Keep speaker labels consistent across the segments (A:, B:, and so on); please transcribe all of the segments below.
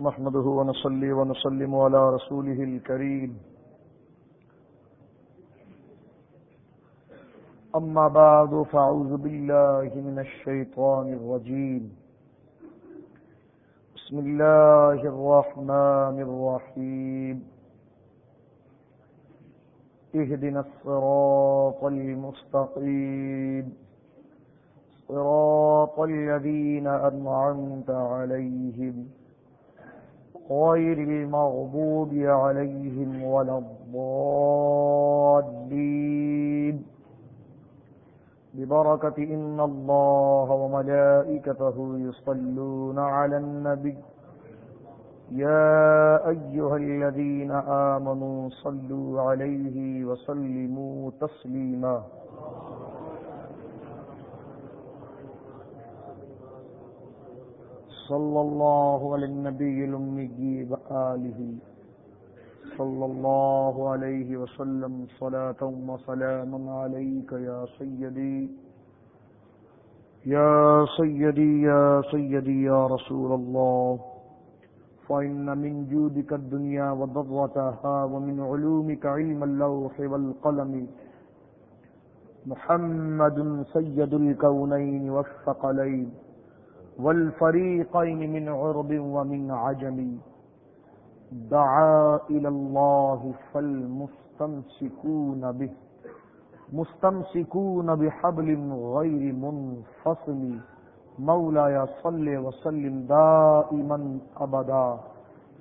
A: نحمده ونصلي ونسلم على رسوله الكريم. أما بعد، فأعوذ بالله من الشيطان الرجيم. بسم الله الرحمن الرحيم. اهدنا الصراط المستقيم. صراط الذين أنعمت عليهم. غير المغضوب عليهم ولا الضالين. ببركة إن الله وملائكته يصلون على النبي. يا أيها الذين آمنوا صلوا عليه وسلموا تسليما. صلى الله على النبي الأمي وآله صلى الله عليه وسلم صلاة وسلاما عليك يا سيدي يا سيدي يا سيدي يا رسول الله، فإن من جودك الدنيا وضرتها ومن علومك علم اللوح والقلم، محمد سيد الكونين والثقلين. والفريقين من عرب ومن عجم. دعا إلى الله فالمستمسكون به. مستمسكون بحبل غير منفصل. مولاي صل وسلم دائما أبدا.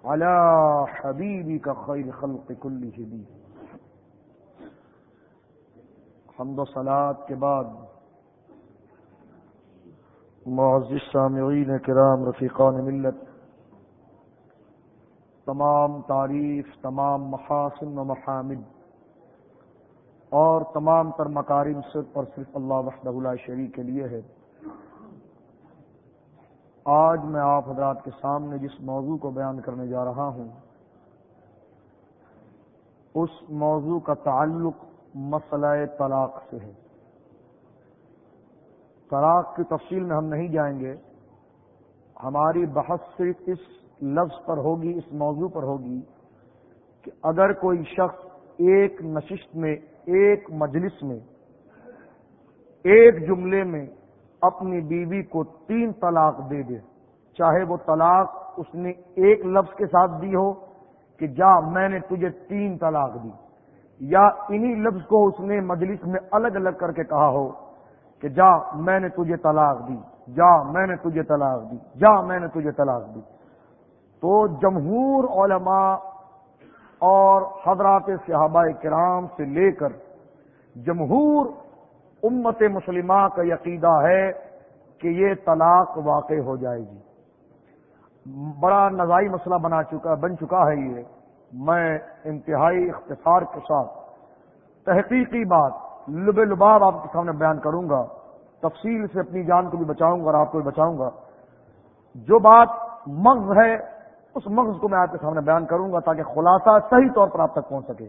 A: على حبيبك خير خلق كله بي حمد و صلاة کے بعد معزز سامعین کرام رفیقان ملت. تمام تعریف، تمام محاسن و محامد. اور تمام تر مکارم صرف اور صرف اللہ وحدہ اللہ شریف کے لیے ہے. آج میں آپ حضرات کے سامنے جس موضوع کو بیان کرنے جا رہا ہوں، اس موضوع کا تعلق مسئلہ طلاق سے ہے۔ طلاق کی تفصیل میں ہم نہیں جائیں گے۔ ہماری بحث صرف اس لفظ پر ہوگی، اس موضوع پر ہوگی کہ اگر کوئی شخص ایک نشست میں، ایک مجلس میں، ایک جملے میں اپنی بیوی کو تین طلاق دے دے، چاہے وہ طلاق اس نے ایک لفظ کے ساتھ دی ہو کہ جا میں نے تجھے تین طلاق دی، یا انہی لفظ کو اس نے مجلس میں الگ الگ کر کے کہا ہو۔ کہ جا، میں نے تجھے طلاق دی۔ جا، میں نے تجھے طلاق دی۔ جا، میں نے تجھے طلاق دی۔ تو جمہور علماء اور حضرات صحابہ کرام سے لے کر جمہور امت مسلمہ کا یقیدہ ہے کہ یہ طلاق واقع ہو جائے گی۔ بڑا نزائی مسئلہ بنا چکا، بن چکا ہے یہ۔ میں انتہائی اختصار کے ساتھ تحقیقی بات لب لباب آپ کے سامنے بیان کروں گا، تفصیل سے اپنی جان کو بھی بچاؤں گا اور آپ کو بھی بچاؤں گا۔ جو بات مغز ہے، اس مغز کو میں آپ کے سامنے بیان کروں گا تاکہ خلاصہ صحیح طور پر آپ تک پہنچ سکے۔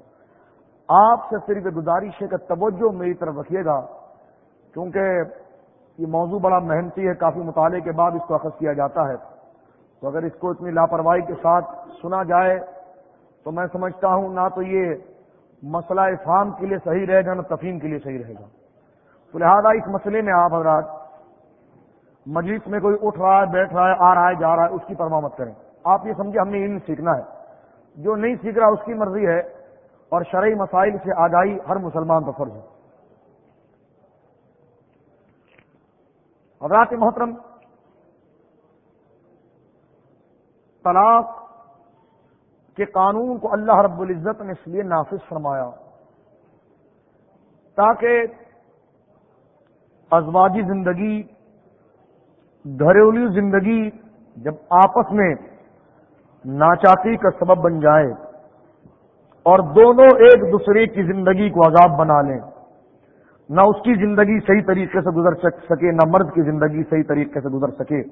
A: آپ سے صرف گزارش ہے کہ توجہ میری طرف رکھیے گا، کیونکہ یہ موضوع بڑا محنتی ہے، کافی مطالعے کے بعد اس کو اخذ کیا جاتا ہے۔ تو اگر اس کو اتنی لاپرواہی کے ساتھ سنا جائے، تو میں سمجھتا ہوں نہ تو یہ مسئلہ افہام کے لیے صحیح رہے گا نہ تفہیم کے لیے صحیح رہے گا۔ تو لہٰذا اس مسئلے میں آپ حضرات مجلس میں کوئی اٹھ رہا ہے، بیٹھ رہا ہے، آ رہا ہے، جا رہا ہے، اس کی پرواہ مت کریں۔ آپ یہ سمجھے ہم نے علم سیکھنا ہے۔ جو نہیں سیکھ رہا، اس کی مرضی ہے۔ اور شرعی مسائل سے آگاہی ہر مسلمان پر فرض ہے۔ حضرات محترم، طلاق کے قانون کو اللہ رب العزت نے اس لیے نافذ فرمایا۔ تاکہ ازواجی زندگی، گھریلو زندگی جب آپس میں ناچاتی کا سبب بن جائے اور دونوں ایک دوسرے کی زندگی کو عذاب بنا لیں، نہ اس کی زندگی صحیح طریقے سے گزر سکے، نہ مرد کی زندگی صحیح طریقے سے گزر سکے۔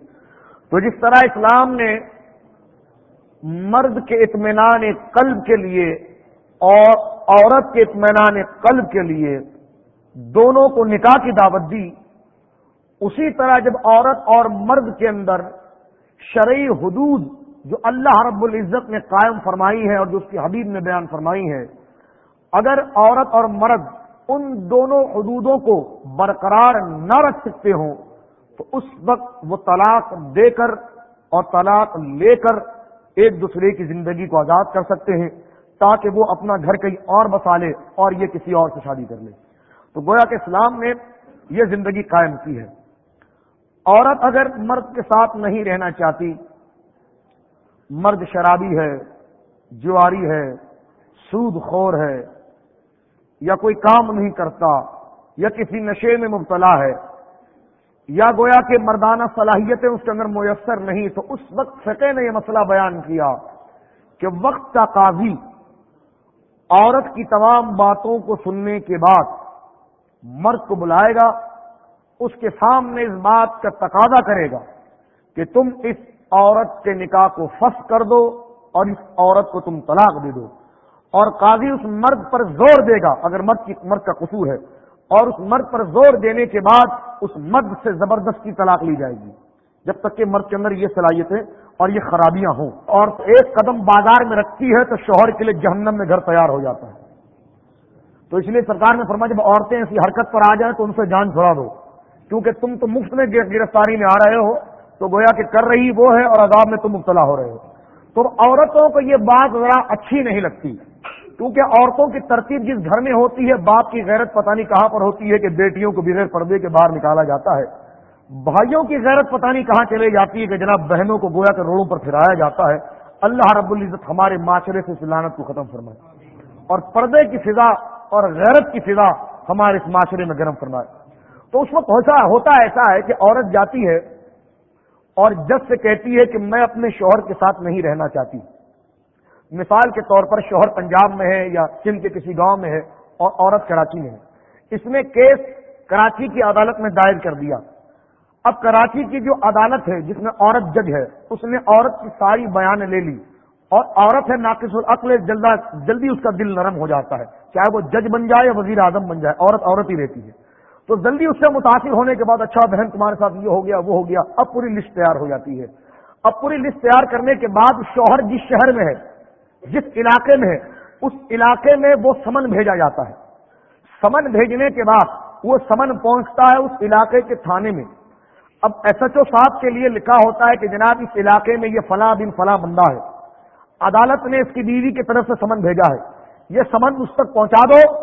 A: تو جس طرح اسلام نے مرد کے اطمینان قلب کے لیے اور عورت کے اطمینان قلب کے لیے دونوں کو نکاح کی دعوت دی۔ اسی طرح جب عورت اور مرد کے اندر شرعی حدود جو اللہ رب العزت نے قائم فرمائی ہے اور جو اس کی حبیب نے بیان فرمائی ہے اگر عورت اور مرد ان دونوں حدودوں کو برقرار نہ رکھ سکتے ہوں، تو اس وقت وہ طلاق دے کر اور طلاق لے کر ایک دوسرے کی زندگی کو آزاد کر سکتے ہیں تاکہ وہ اپنا گھر کہیں اور بسا لے اور یہ کسی اور سے شادی کر لے تو گویا کہ اسلام نے یہ زندگی قائم کی ہے۔ عورت اگر مرد کے ساتھ نہیں رہنا چاہتی، مرد شرابی ہے، جواری ہے، سود خور ہے، یا کوئی کام نہیں کرتا، یا کسی نشے میں مبتلا ہے یا گویا کہ مردانہ صلاحیتیں اس کے اندر میسر نہیں، تو اس وقت فقہ نے یہ مسئلہ بیان کیا کہ وقت کا قاضی عورت کی تمام باتوں کو سننے کے بعد مرد کو بلائے گا، اس کے سامنے اس بات کا تقاضا کرے گا کہ تم اس عورت کے نکاح کو فس کر دو اور اس عورت کو تم طلاق دے دو۔ اور قاضی اس مرد پر زور دے گا، اگر مرد کی مرد کا قصور ہے، اور اس مرد پر زور دینے کے بعد اس مرد سے زبردستی طلاق لی جائے گی۔ جب تک کہ مرد کے اندر یہ صلاحیتیں اور یہ خرابیاں ہوں۔ اور ایک قدم بازار میں رکھتی ہے تو شوہر کے لیے جہنم میں گھر تیار ہو جاتا ہے۔ تو اس لیے سرکار نے فرمایا، جب عورتیں ایسی حرکت پر آ جائیں تو ان سے جان چھوڑا دو۔ کیونکہ تم تو مفت میں گرفتاری میں آ رہے ہو، تو گویا کہ کر رہی وہ ہے اور عذاب میں تم مبتلا ہو رہے ہو۔ تو عورتوں کو یہ بات ذرا اچھی نہیں لگتی۔ کیونکہ عورتوں کی ترتیب جس گھر میں ہوتی ہے، باپ کی غیرت پتہ نہیں کہاں پر ہوتی ہے کہ بیٹیوں کو بغیر پردے کے باہر نکالا جاتا ہے۔ بھائیوں کی غیرت پتہ نہیں کہاں چلے جاتی ہے کہ جناب بہنوں کو گویا کے روڑوں پر پھرایا جاتا ہے۔ اللہ رب العزت ہمارے معاشرے سے سلانت کو ختم فرمائے۔ اور پردے کی فضا اور غیرت کی فضا ہمارے اس معاشرے میں گرم فرمائے۔ تو اس وقت ہوتا ایسا ہے کہ عورت جاتی ہے اور جج سے کہتی ہے کہ میں اپنے شوہر کے ساتھ نہیں رہنا چاہتی۔ مثال کے طور پر شوہر پنجاب میں ہے یا سندھ کے کسی گاؤں میں ہے اور عورت کراچی میں ہے۔ اس نے کیس کراچی کی عدالت میں دائر کر دیا۔ اب کراچی کی جو عدالت ہے، جس میں عورت جج ہے، اس نے عورت کی ساری بیان لے لی اور عورت ہے ناقص العقل جلدی اس کا دل نرم ہو جاتا ہے۔ چاہے وہ جج بن جائے یا وزیر اعظم بن جائے، عورت عورت ہی رہتی ہے۔ تو جلدی اس سے متاثر ہونے کے بعد اچھا بہن تمہارے ساتھ یہ ہو گیا، وہ ہو گیا، اب پوری لسٹ تیار ہو جاتی ہے۔ اب پوری لسٹ تیار کرنے کے بعد شوہر جس شہر میں ہے جس علاقے میں اس علاقے میں وہ سمن بھیجا جاتا ہے۔ سمن بھیجنے کے بعد وہ سمن پہنچتا ہے اس علاقے کے تھانے میں۔ اب ایس ایچ او صاحب کے لیے لکھا ہوتا ہے کہ جناب اس علاقے میں یہ فلاں بن فلاں بندہ ہے۔ عدالت نے اس کی بیوی کی طرف سے سمن بھیجا ہے۔ یہ سمن اس تک پہنچا دو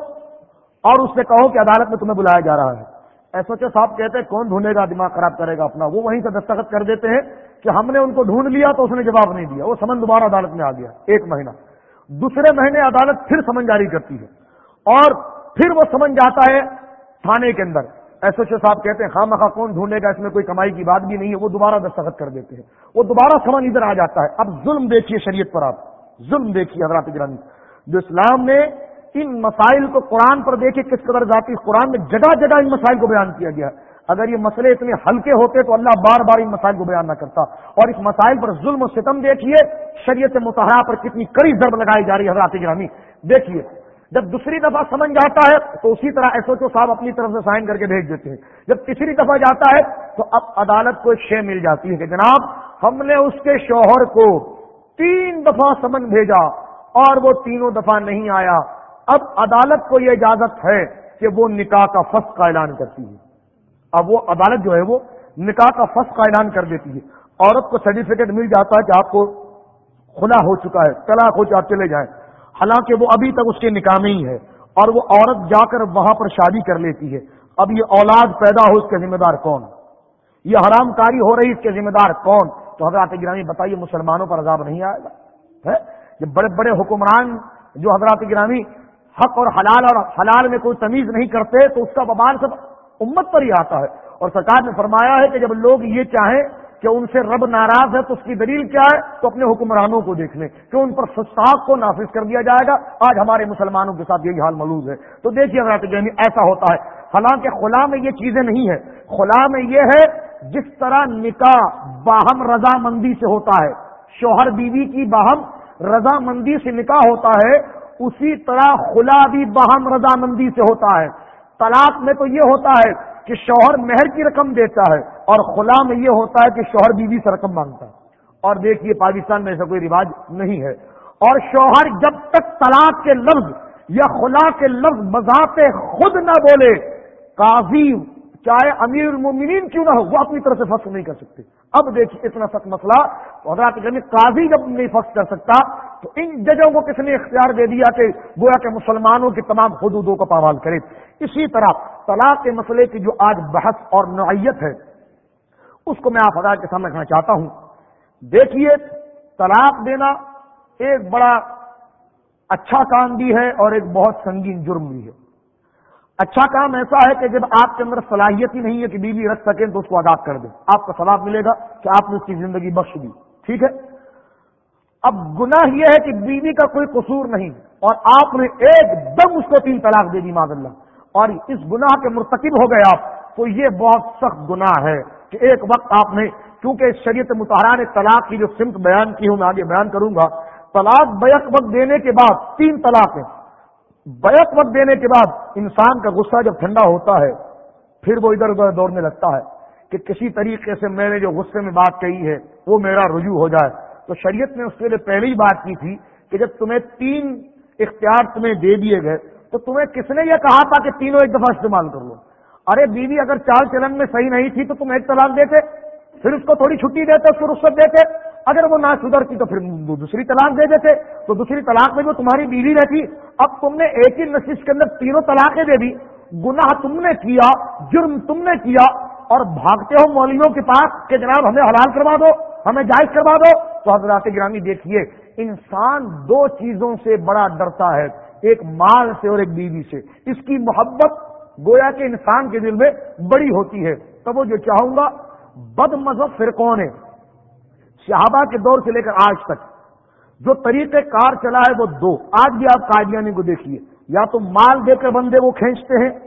A: اور اس سے کہو کہ عدالت میں تمہیں بلایا جا رہا ہے۔ ایس ایچ او صاحب کہتے ہیں، کون ڈھونڈے گا دماغ خراب کرے گا اپنا؟ وہ وہیں سے دستخط کر دیتے ہیں کہ ہم نے ان کو ڈھونڈ لیا تو اس نے جواب نہیں دیا۔ وہ سمن دوبارہ عدالت میں آ گیا، ایک مہینہ۔ دوسرے مہینے عدالت پھر سمن جاری کرتی ہے۔ اور پھر وہ سمن جاتا ہے تھانے کے اندر۔ ایس ایچ او صاحب کہتے ہیں خواہ مخواہ کون ڈھونڈے گا؟ اس میں کوئی کمائی کی بات بھی نہیں ہے۔ وہ دوبارہ دستخط کر دیتے ہیں۔ وہ دوبارہ سمن ادھر آ جاتا ہے۔ اب ظلم دیکھیے شریعت پر آپ۔ ظلم دیکھیے حضرات گرانی جو اسلام نے ان مسائل کو قرآن پر دیکھیے کس قدر ذاتی قرآن میں جگہ جگہ ان مسائل کو بیان کیا گیا ہے۔ اگر یہ مسئلے اتنے ہلکے ہوتے تو اللہ بار بار ان مسائل کو بیان نہ کرتا۔ اور اس مسائل پر ظلم و ستم دیکھیے، شریعت متحرہ پر کتنی کڑی ضرب لگائی جا رہی ہے حضرات گرامی۔ دیکھیے، جب دوسری دفعہ سمجھ جاتا ہے تو اسی طرح ایس او صاحب اپنی طرف سے سائن کر کے بھیج دیتے ہیں۔ جب تیسری دفعہ جاتا ہے تو اب عدالت کو ایک شے مل جاتی ہے کہ جناب، ہم نے اس کے شوہر کو تین دفعہ سمن بھیجا اور وہ تینوں دفعہ نہیں آیا۔ اب عدالت کو یہ اجازت ہے کہ وہ نکاح کا فس کا اعلان کرتی ہے۔ اب وہ عدالت جو ہے وہ نکاح کا فس کا اعلان کر دیتی ہے۔ عورت کو سرٹیفکیٹ مل جاتا ہے کہ آپ کو کھلا ہو چکا ہے، طلاق ہو آپ چلے جائیں۔ حالانکہ وہ ابھی تک اس کے نکاح میں ہی ہے اور وہ عورت جا کر وہاں پر شادی کر لیتی ہے۔ اب یہ اولاد پیدا ہو اس کے ذمہ دار کون؟ یہ حرام کاری ہو رہی اس کے ذمہ دار کون؟ تو حضرات گرامی بتائیے، مسلمانوں پر عذاب نہیں آئے گا؟ یہ بڑے بڑے حکمران جو حضرات گرامی حق اور حلال اور حلال میں کوئی تمیز نہیں کرتے تو اس کا ببان سب امت پر ہی آتا ہے۔ اور سرکار نے فرمایا ہے کہ جب لوگ یہ چاہیں کہ ان سے رب ناراض ہے تو اس کی دلیل کیا ہے؟ تو اپنے حکمرانوں کو دیکھ لیں کہ ان پر فساق کو نافذ کر دیا جائے گا۔ آج ہمارے مسلمانوں کے ساتھ یہی حال ملوز ہے۔ تو دیکھیے حضرت یعنی ایسا ہوتا ہے۔ حالانکہ خلا میں یہ چیزیں نہیں ہے خلا میں یہ ہے جس طرح نکاح باہم رضامندی سے ہوتا ہے، شوہر بیوی کی باہم رضامندی سے نکاح ہوتا ہے اسی طرح خلا بھی باہم رضامندی سے ہوتا ہے۔ طلاق میں تو یہ ہوتا ہے کہ شوہر مہر کی رقم دیتا ہے اور خلا میں یہ ہوتا ہے کہ شوہر بیوی سے رقم مانگتا ہے۔ اور دیکھیے پاکستان میں ایسا کوئی رواج نہیں ہے۔ اور شوہر جب تک طلاق کے لفظ یا خلا کے لفظ بذات خود نہ بولے، قاضی چاہے امیر المومنین کیوں نہ ہو، وہ اپنی طرف سے فخر نہیں کر سکتے۔ اب دیکھیے اتنا سخت مسئلہ حضرات یعنی قاضی جب نہیں فخر کر سکتا، تو ان ججوں کو کس نے اختیار دے دیا کہ گویا کہ مسلمانوں کی تمام حدودوں کو پامال کرے۔ اسی طرح طلاق کے مسئلے کی جو آج بحث اور نوعیت ہے، اس کو میں آپ حضرات کے سامنے رکھنا چاہتا ہوں۔ دیکھیے، طلاق دینا ایک بڑا اچھا کام بھی ہے اور ایک بہت سنگین جرم بھی ہے۔ اچھا کام ایسا ہے کہ جب آپ کے اندر صلاحیت ہی نہیں ہے کہ بیوی رکھ سکیں تو اس کو آزاد کر دیں۔ آپ کا ثواب ملے گا کہ آپ نے اس کی زندگی بخش دی۔ ٹھیک ہے؟ اب گناہ یہ ہے کہ بیوی کا کوئی قصور نہیں اور آپ نے ایک دم اس کو تین طلاق دے دی ماض اللہ۔ اور اس گناہ کے مرتکب ہو گئے آپ تو یہ بہت سخت گناہ ہے کہ ایک وقت آپ نے کیونکہ شریعت متحرہ نے طلاق کی جو سمت بیان کی ہوں میں آگے بیان کروں گا، طلاق بیک وقت دینے کے بعد تین طلاق ہیں۔ بیک وقت دینے کے بعد انسان کا غصہ جب ٹھنڈا ہوتا ہے، پھر وہ ادھر ادھر دوڑنے لگتا ہے کہ کسی طریقے سے میں نے جو غصے میں بات کہی ہے، وہ میرا رجوع ہو جائے۔ تو شریعت نے اس کے لیے پہلے ہی بات کی تھی کہ جب تمہیں تین اختیار تمہیں دے دیے گئے، تو تمہیں کس نے یہ کہا تھا کہ تینوں ایک دفعہ استعمال کر لو؟ ارے بیوی، اگر چال چلن میں صحیح نہیں تھی تو تم ایک طلاق دیتے، پھر اس کو تھوڑی چھٹی دیتے اس کو رخصت دیتے۔ اگر وہ نہ سدھر کی تو پھر دوسری طلاق دے دیتے، تو دوسری طلاق میں جو تمہاری بیوی رہتی، اب تم نے ایک ہی نشست کے اندر تینوں طلاقیں دے دی۔ گناہ تم نے کیا، جرم تم نے کیا، اور بھاگتے ہو مولویوں کے پاس کہ جناب ہمیں حلال کروا دو، ہمیں جائز کروا دو۔ تو حضرات گرامی دیکھیے، انسان دو چیزوں سے بڑا ڈرتا ہے، ایک مال سے اور ایک بیوی سے۔ اس کی محبت گویا کے انسان کے دل میں بڑی ہوتی ہے۔ تب وہ جو چاہوں گا بد مذہب فرقوں نے صحابہ کے دور سے لے کر آج تک۔ جو طریقے کار چلا ہے وہ دو۔ آج بھی آپ قائدیانی کو دیکھیے۔ یا تو مال دے کر بندے کو کھینچتے ہیں،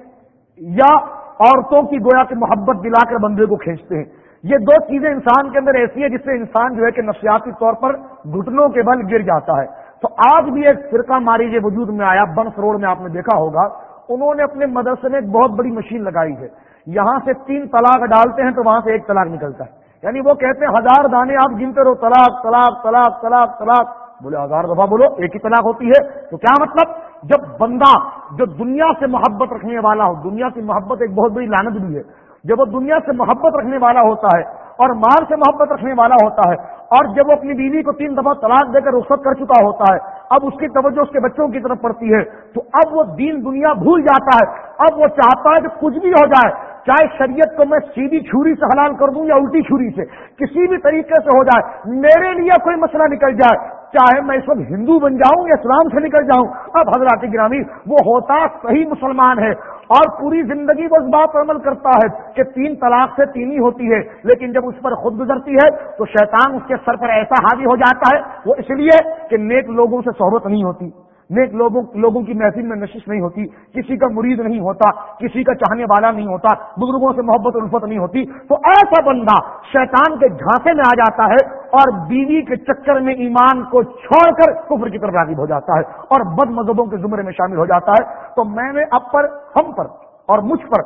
A: یا عورتوں کی گویا کی محبت دلا کر بندے کو کھینچتے ہیں۔ یہ دو چیزیں انسان کے اندر ایسی ہے جس سے انسان جو ہے کہ نفسیاتی طور پر گھٹنوں کے بل گر جاتا ہے۔ تو آج بھی ایک فرقہ ماری جو وجود میں آیا بنس روڈ میں آپ نے دیکھا ہوگا۔ انہوں نے اپنے مدرسے میں ایک بہت بڑی مشین لگائی ہے۔ یہاں سے تین طلاق ڈالتے ہیں تو وہاں سے ایک طلاق نکلتا ہے۔ یعنی وہ کہتے ہیں ہزار دانے آپ گنتے رہو، طلاق طلاق طلاق طلاق طلاق۔ بولے، ہزار دفعہ بولو، ایک ہی طلاق ہوتی ہے۔ تو کیا مطلب؟ جب بندہ جو دنیا سے محبت رکھنے والا ہو، دنیا کی محبت ایک بہت بڑی لانت بھی ہے۔ جب وہ دنیا سے محبت رکھنے والا ہوتا ہے اور مال سے محبت رکھنے والا ہوتا ہے اور جب وہ اپنی بیوی کو تین دفعہ طلاق دے کر رخصت کر چکا ہوتا ہے، اب اس کی توجہ اس کے بچوں کی طرف پڑتی ہے۔ تو اب وہ دین دنیا بھول جاتا ہے۔ اب وہ چاہتا ہے کہ کچھ بھی ہو جائے۔ چاہے شریعت کو میں سیدھی چھری سے حلال کر دوں یا الٹی چھری سے، کسی بھی طریقے سے ہو جائے، میرے لیے کوئی مسئلہ نکل جائے، چاہے میں اس وقت ہندو بن جاؤں یا اسلام سے نکل جاؤں، اب حضرات گرامی، وہ ہوتا صحیح مسلمان ہے اور پوری زندگی وہ اس بات پر عمل کرتا ہے کہ تین طلاق سے تین ہی ہوتی ہے، لیکن جب اس پر خود گزرتی ہے تو شیطان اس کے سر پر ایسا حاوی ہو جاتا ہے، وہ اس لیے کہ نیک لوگوں سے صحبت نہیں ہوتی۔ نیک لوگوں لوگوں کی محفل میں نشش نہیں ہوتی، کسی کا مرید نہیں ہوتا، کسی کا چاہنے والا نہیں ہوتا، بزرگوں سے محبت الفت نہیں ہوتی۔ تو ایسا بندہ شیطان کے جھانسے میں آ جاتا ہے اور بیوی کے چکر میں ایمان کو چھوڑ کر کفر کی طرف راغب ہو جاتا ہے اور بد مذہبوں کے زمرے میں شامل ہو جاتا ہے۔ تو میں نے اب پر، ہم پر اور مجھ پر،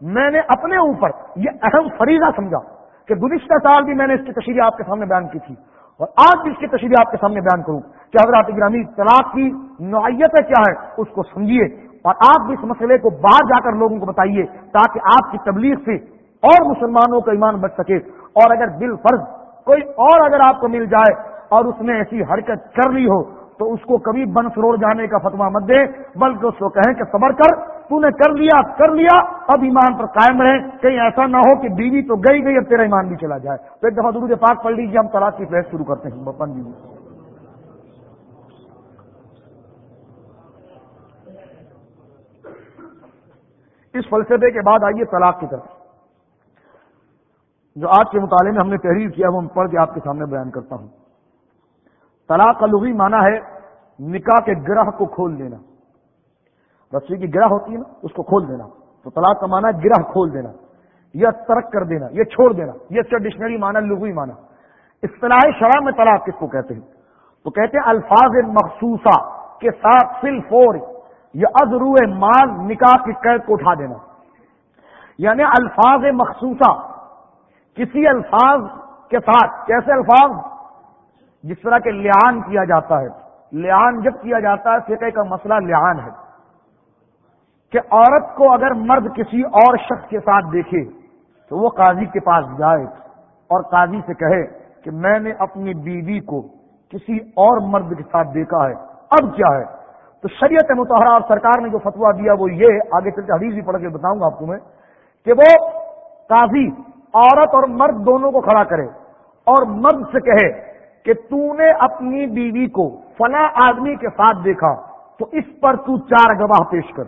A: میں نے اپنے اوپر یہ اہم فریضہ سمجھا کہ گزشتہ سال بھی میں نے اس کی تشریح آپ کے سامنے بیان کی تھی اور آج بھی اس کی تشریح آپ کے سامنے بیان کروں۔ کہ حضرات گرامی طلاق کی نوعیت کیا ہے اس کو سمجھیے اور آپ بھی اس مسئلے کو باہر جا کر لوگوں کو بتائیے تاکہ آپ کی تبلیغ سے اور مسلمانوں کا ایمان بچ سکے اور اگر بال فرض کوئی اور اگر آپ کو مل جائے اور اس نے ایسی حرکت کر لی ہو تو اس کو کبھی بن فروڑ جانے کا فتوا مت دے، بلکہ اس کو کہیں کہ صبر کر، تو نے کر لیا کر لیا، اب ایمان پر قائم رہے۔ کہیں ایسا نہ ہو کہ بیوی تو گئی گئی اب تیرا ایمان بھی چلا جائے۔ تو ایک دفعہ درود پاک پڑھ لیجیے ہم طلاق کی فیس شروع کرتے ہیں۔ بپن جی۔ اس فلسفے کے بعد آئیے طلاق کی طرف۔ جو آج کے مطالعے میں ہم نے تحریر کیا وہ پڑھ کے آپ کے سامنے بیان کرتا ہوں۔ طلاق کا لغوی مانا ہے نکاح کے گرہ کو کھول دینا۔ رسی کی گرہ ہوتی ہے نا، اس کو کھول دینا۔ تو طلاق کا مانا ہے گرہ کھول دینا، یا ترک کر دینا یہ چھوڑ دینا یہ اس کا ڈکشنری مانا لغوی مانا اصطلاح شرح میں طلاق کس کو کہتے ہیں؟ تو کہتے ہیں الفاظ مخصوصہ کے ساتھ فل فور یا ازرو مال نکاح کی قید کو اٹھا دینا۔ یعنی الفاظ مخصوصہ، کسی الفاظ کے ساتھ۔ کیسے الفاظ؟ جس طرح کے لعان کیا جاتا ہے۔ لعان جب کیا جاتا ہے، فقہ کا مسئلہ لعان ہے۔ کہ عورت کو اگر مرد کسی اور شخص کے ساتھ دیکھے، تو وہ قاضی کے پاس جائے اور قاضی سے کہے کہ میں نے اپنی بیوی کو کسی اور مرد کے ساتھ دیکھا ہے، اب کیا ہے؟ تو شریعت متحرہ اور سرکار نے جو فتوا دیا وہ یہ آگے چل کے حدیث بھی پڑھ کے بتاؤں گا آپ کو میں، کہ وہ قاضی، عورت اور مرد دونوں کو کھڑا کرے اور مرد سے کہے کہ تو نے اپنی بیوی کو فلاں آدمی کے ساتھ دیکھا، تو اس پر تو چار گواہ پیش کر۔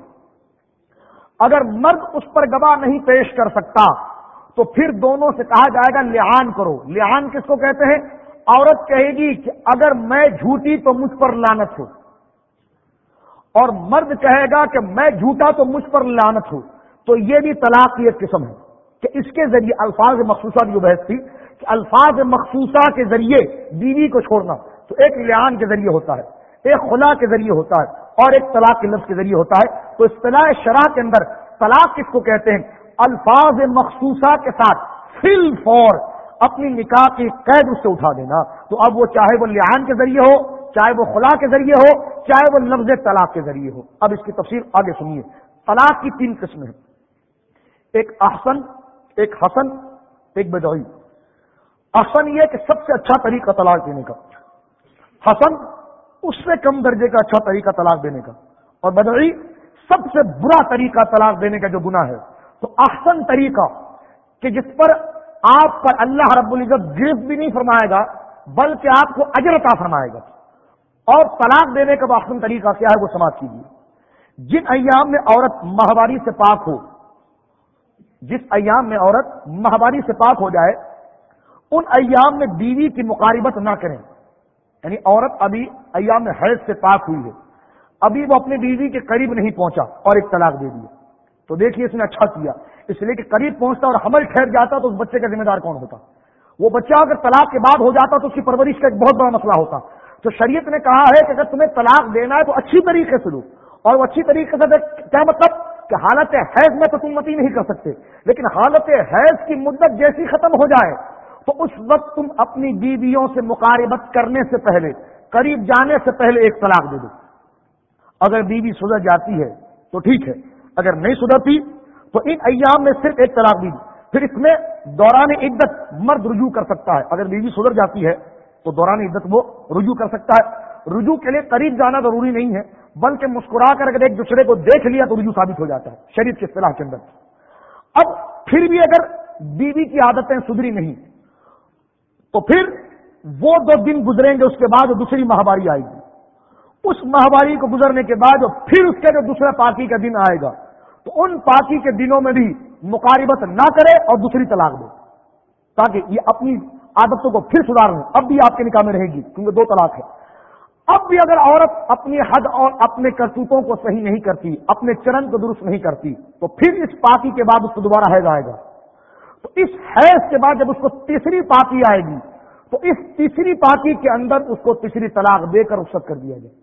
A: اگر مرد اس پر گواہ نہیں پیش کر سکتا، تو پھر دونوں سے کہا جائے گا لحان کرو۔ لحان کس کو کہتے ہیں؟ عورت کہے گی کہ اگر میں جھوٹی تو مجھ پر لانت ہو۔ اور مرد کہے گا کہ میں جھوٹا تو مجھ پر لانت ہو تو یہ بھی طلاق کی ایک قسم ہے کہ اس کے ذریعے الفاظ مخصوصہ جو بحث تھی کہ الفاظ مخصوصہ کے ذریعے بیوی کو چھوڑنا تو ایک لیان کے ذریعے ہوتا ہے، ایک خلا کے ذریعے ہوتا ہے اور ایک طلاق کے لفظ کے ذریعے ہوتا ہے۔ تو اصطلاح شرح کے اندر طلاق کس کو کہتے ہیں؟ الفاظ مخصوصہ کے ساتھ فل فور اپنی نکاح کی قید اس سے اٹھا دینا۔ تو اب وہ چاہے وہ لیان کے ذریعے ہو، چاہے وہ خلا کے ذریعے ہو چاہے وہ لفظ طلاق کے ذریعے ہو۔ اب اس کی تفصیل آگے سنیے۔ طلاق کی تین قسمیں ہیں۔ ایک احسن، ایک حسن، ایک بدعی حسن یہ کہ سب سے اچھا طریقہ طلاق دینے کا۔ حسن، اس سے کم درجے کا اچھا طریقہ طلاق دینے کا۔ اور بدعی سب سے برا طریقہ طلاق دینے کا جو گناہ ہے۔ تو احسن طریقہ کہ جس پر آپ پر اللہ رب العزت گرفت بھی نہیں فرمائے گا، بلکہ آپ کو اجرتا فرمائے گا۔ اور طلاق دینے کا احسن طریقہ کیا ہے وہ سماج کیجیے۔ جن ایام میں عورت ماہواری سے پاک ہو، جس ایام میں عورت ماہواری سے پاک ہو جائے، ان ایام میں بیوی کی مقاربت نہ کریں۔ یعنی عورت ابھی ایام میں حیض سے پاک ہوئی ہے۔ ابھی وہ اپنی بیوی کے قریب نہیں پہنچا اور ایک طلاق دے دیا۔ تو دیکھیے اس نے اچھا کیا۔ اس لیے کہ قریب پہنچتا اور حمل ٹھہر جاتا تو اس بچے کا ذمہ دار کون ہوتا؟ وہ بچہ اگر طلاق کے بعد ہو جاتا تو اس کی پرورش کا ایک بہت بڑا مسئلہ ہوتا۔ تو شریعت نے کہا ہے کہ اگر تمہیں طلاق دینا ہے تو اچھی طریقے سے لو۔ اور وہ اچھی طریقے سے کیا مطلب؟ کہ حالت حیض میں تو تم متی نہیں کر سکتے، لیکن حالت حیض کی مدت جیسی ختم ہو جائے، تو اس وقت تم اپنی بیویوں سے مقاربت کرنے سے پہلے، قریب جانے سے پہلے ایک طلاق دے دو۔ اگر بیوی سدھر جاتی ہے تو ٹھیک ہے، اگر نہیں سدھرتی تو ان ایام میں صرف ایک طلاق دی۔ پھر اس میں دوران عدت مرد رجوع کر سکتا ہے۔ اگر بیوی سدھر جاتی ہے تو دوران عدت وہ رجوع کر سکتا ہے۔ رجوع کے لیے قریب جانا ضروری نہیں ہے، بلکہ مسکرا کر اگر ایک دوسرے کو دیکھ لیا تو رجوع ثابت ہو جاتا ہے شریف کے اصطلاح کے اندر۔ اب پھر بھی اگر بیوی کی عادتیں سدھری نہیں، تو پھر وہ دو دن گزریں گے، اس کے بعد دوسری ماہواری آئے گی۔ اس ماہواری کو گزرنے کے بعد پھر اس کے جو دوسرا پارٹی کا دن آئے گا، تو ان پارٹی کے دنوں میں بھی مقاربت نہ کرے اور دوسری طلاق دے، تاکہ یہ اپنی عادتوں کو پھر سدھار لیں اب بھی آپ کے نکاح میں رہے گی، کیونکہ دو طلاق ہے۔ اب بھی اگر عورت اپنی حد اور اپنے کرتوتوں کو صحیح نہیں کرتی، اپنے چرن کو درست نہیں کرتی، تو پھر اس پاکی کے بعد اس کو دوبارہ حیض آئے گا۔ تو اس حیض کے بعد جب اس کو تیسری پاکی آئے گی، تو اس تیسری پاکی کے اندر اس کو تیسری طلاق دے کر رخصت کر دیا جائے۔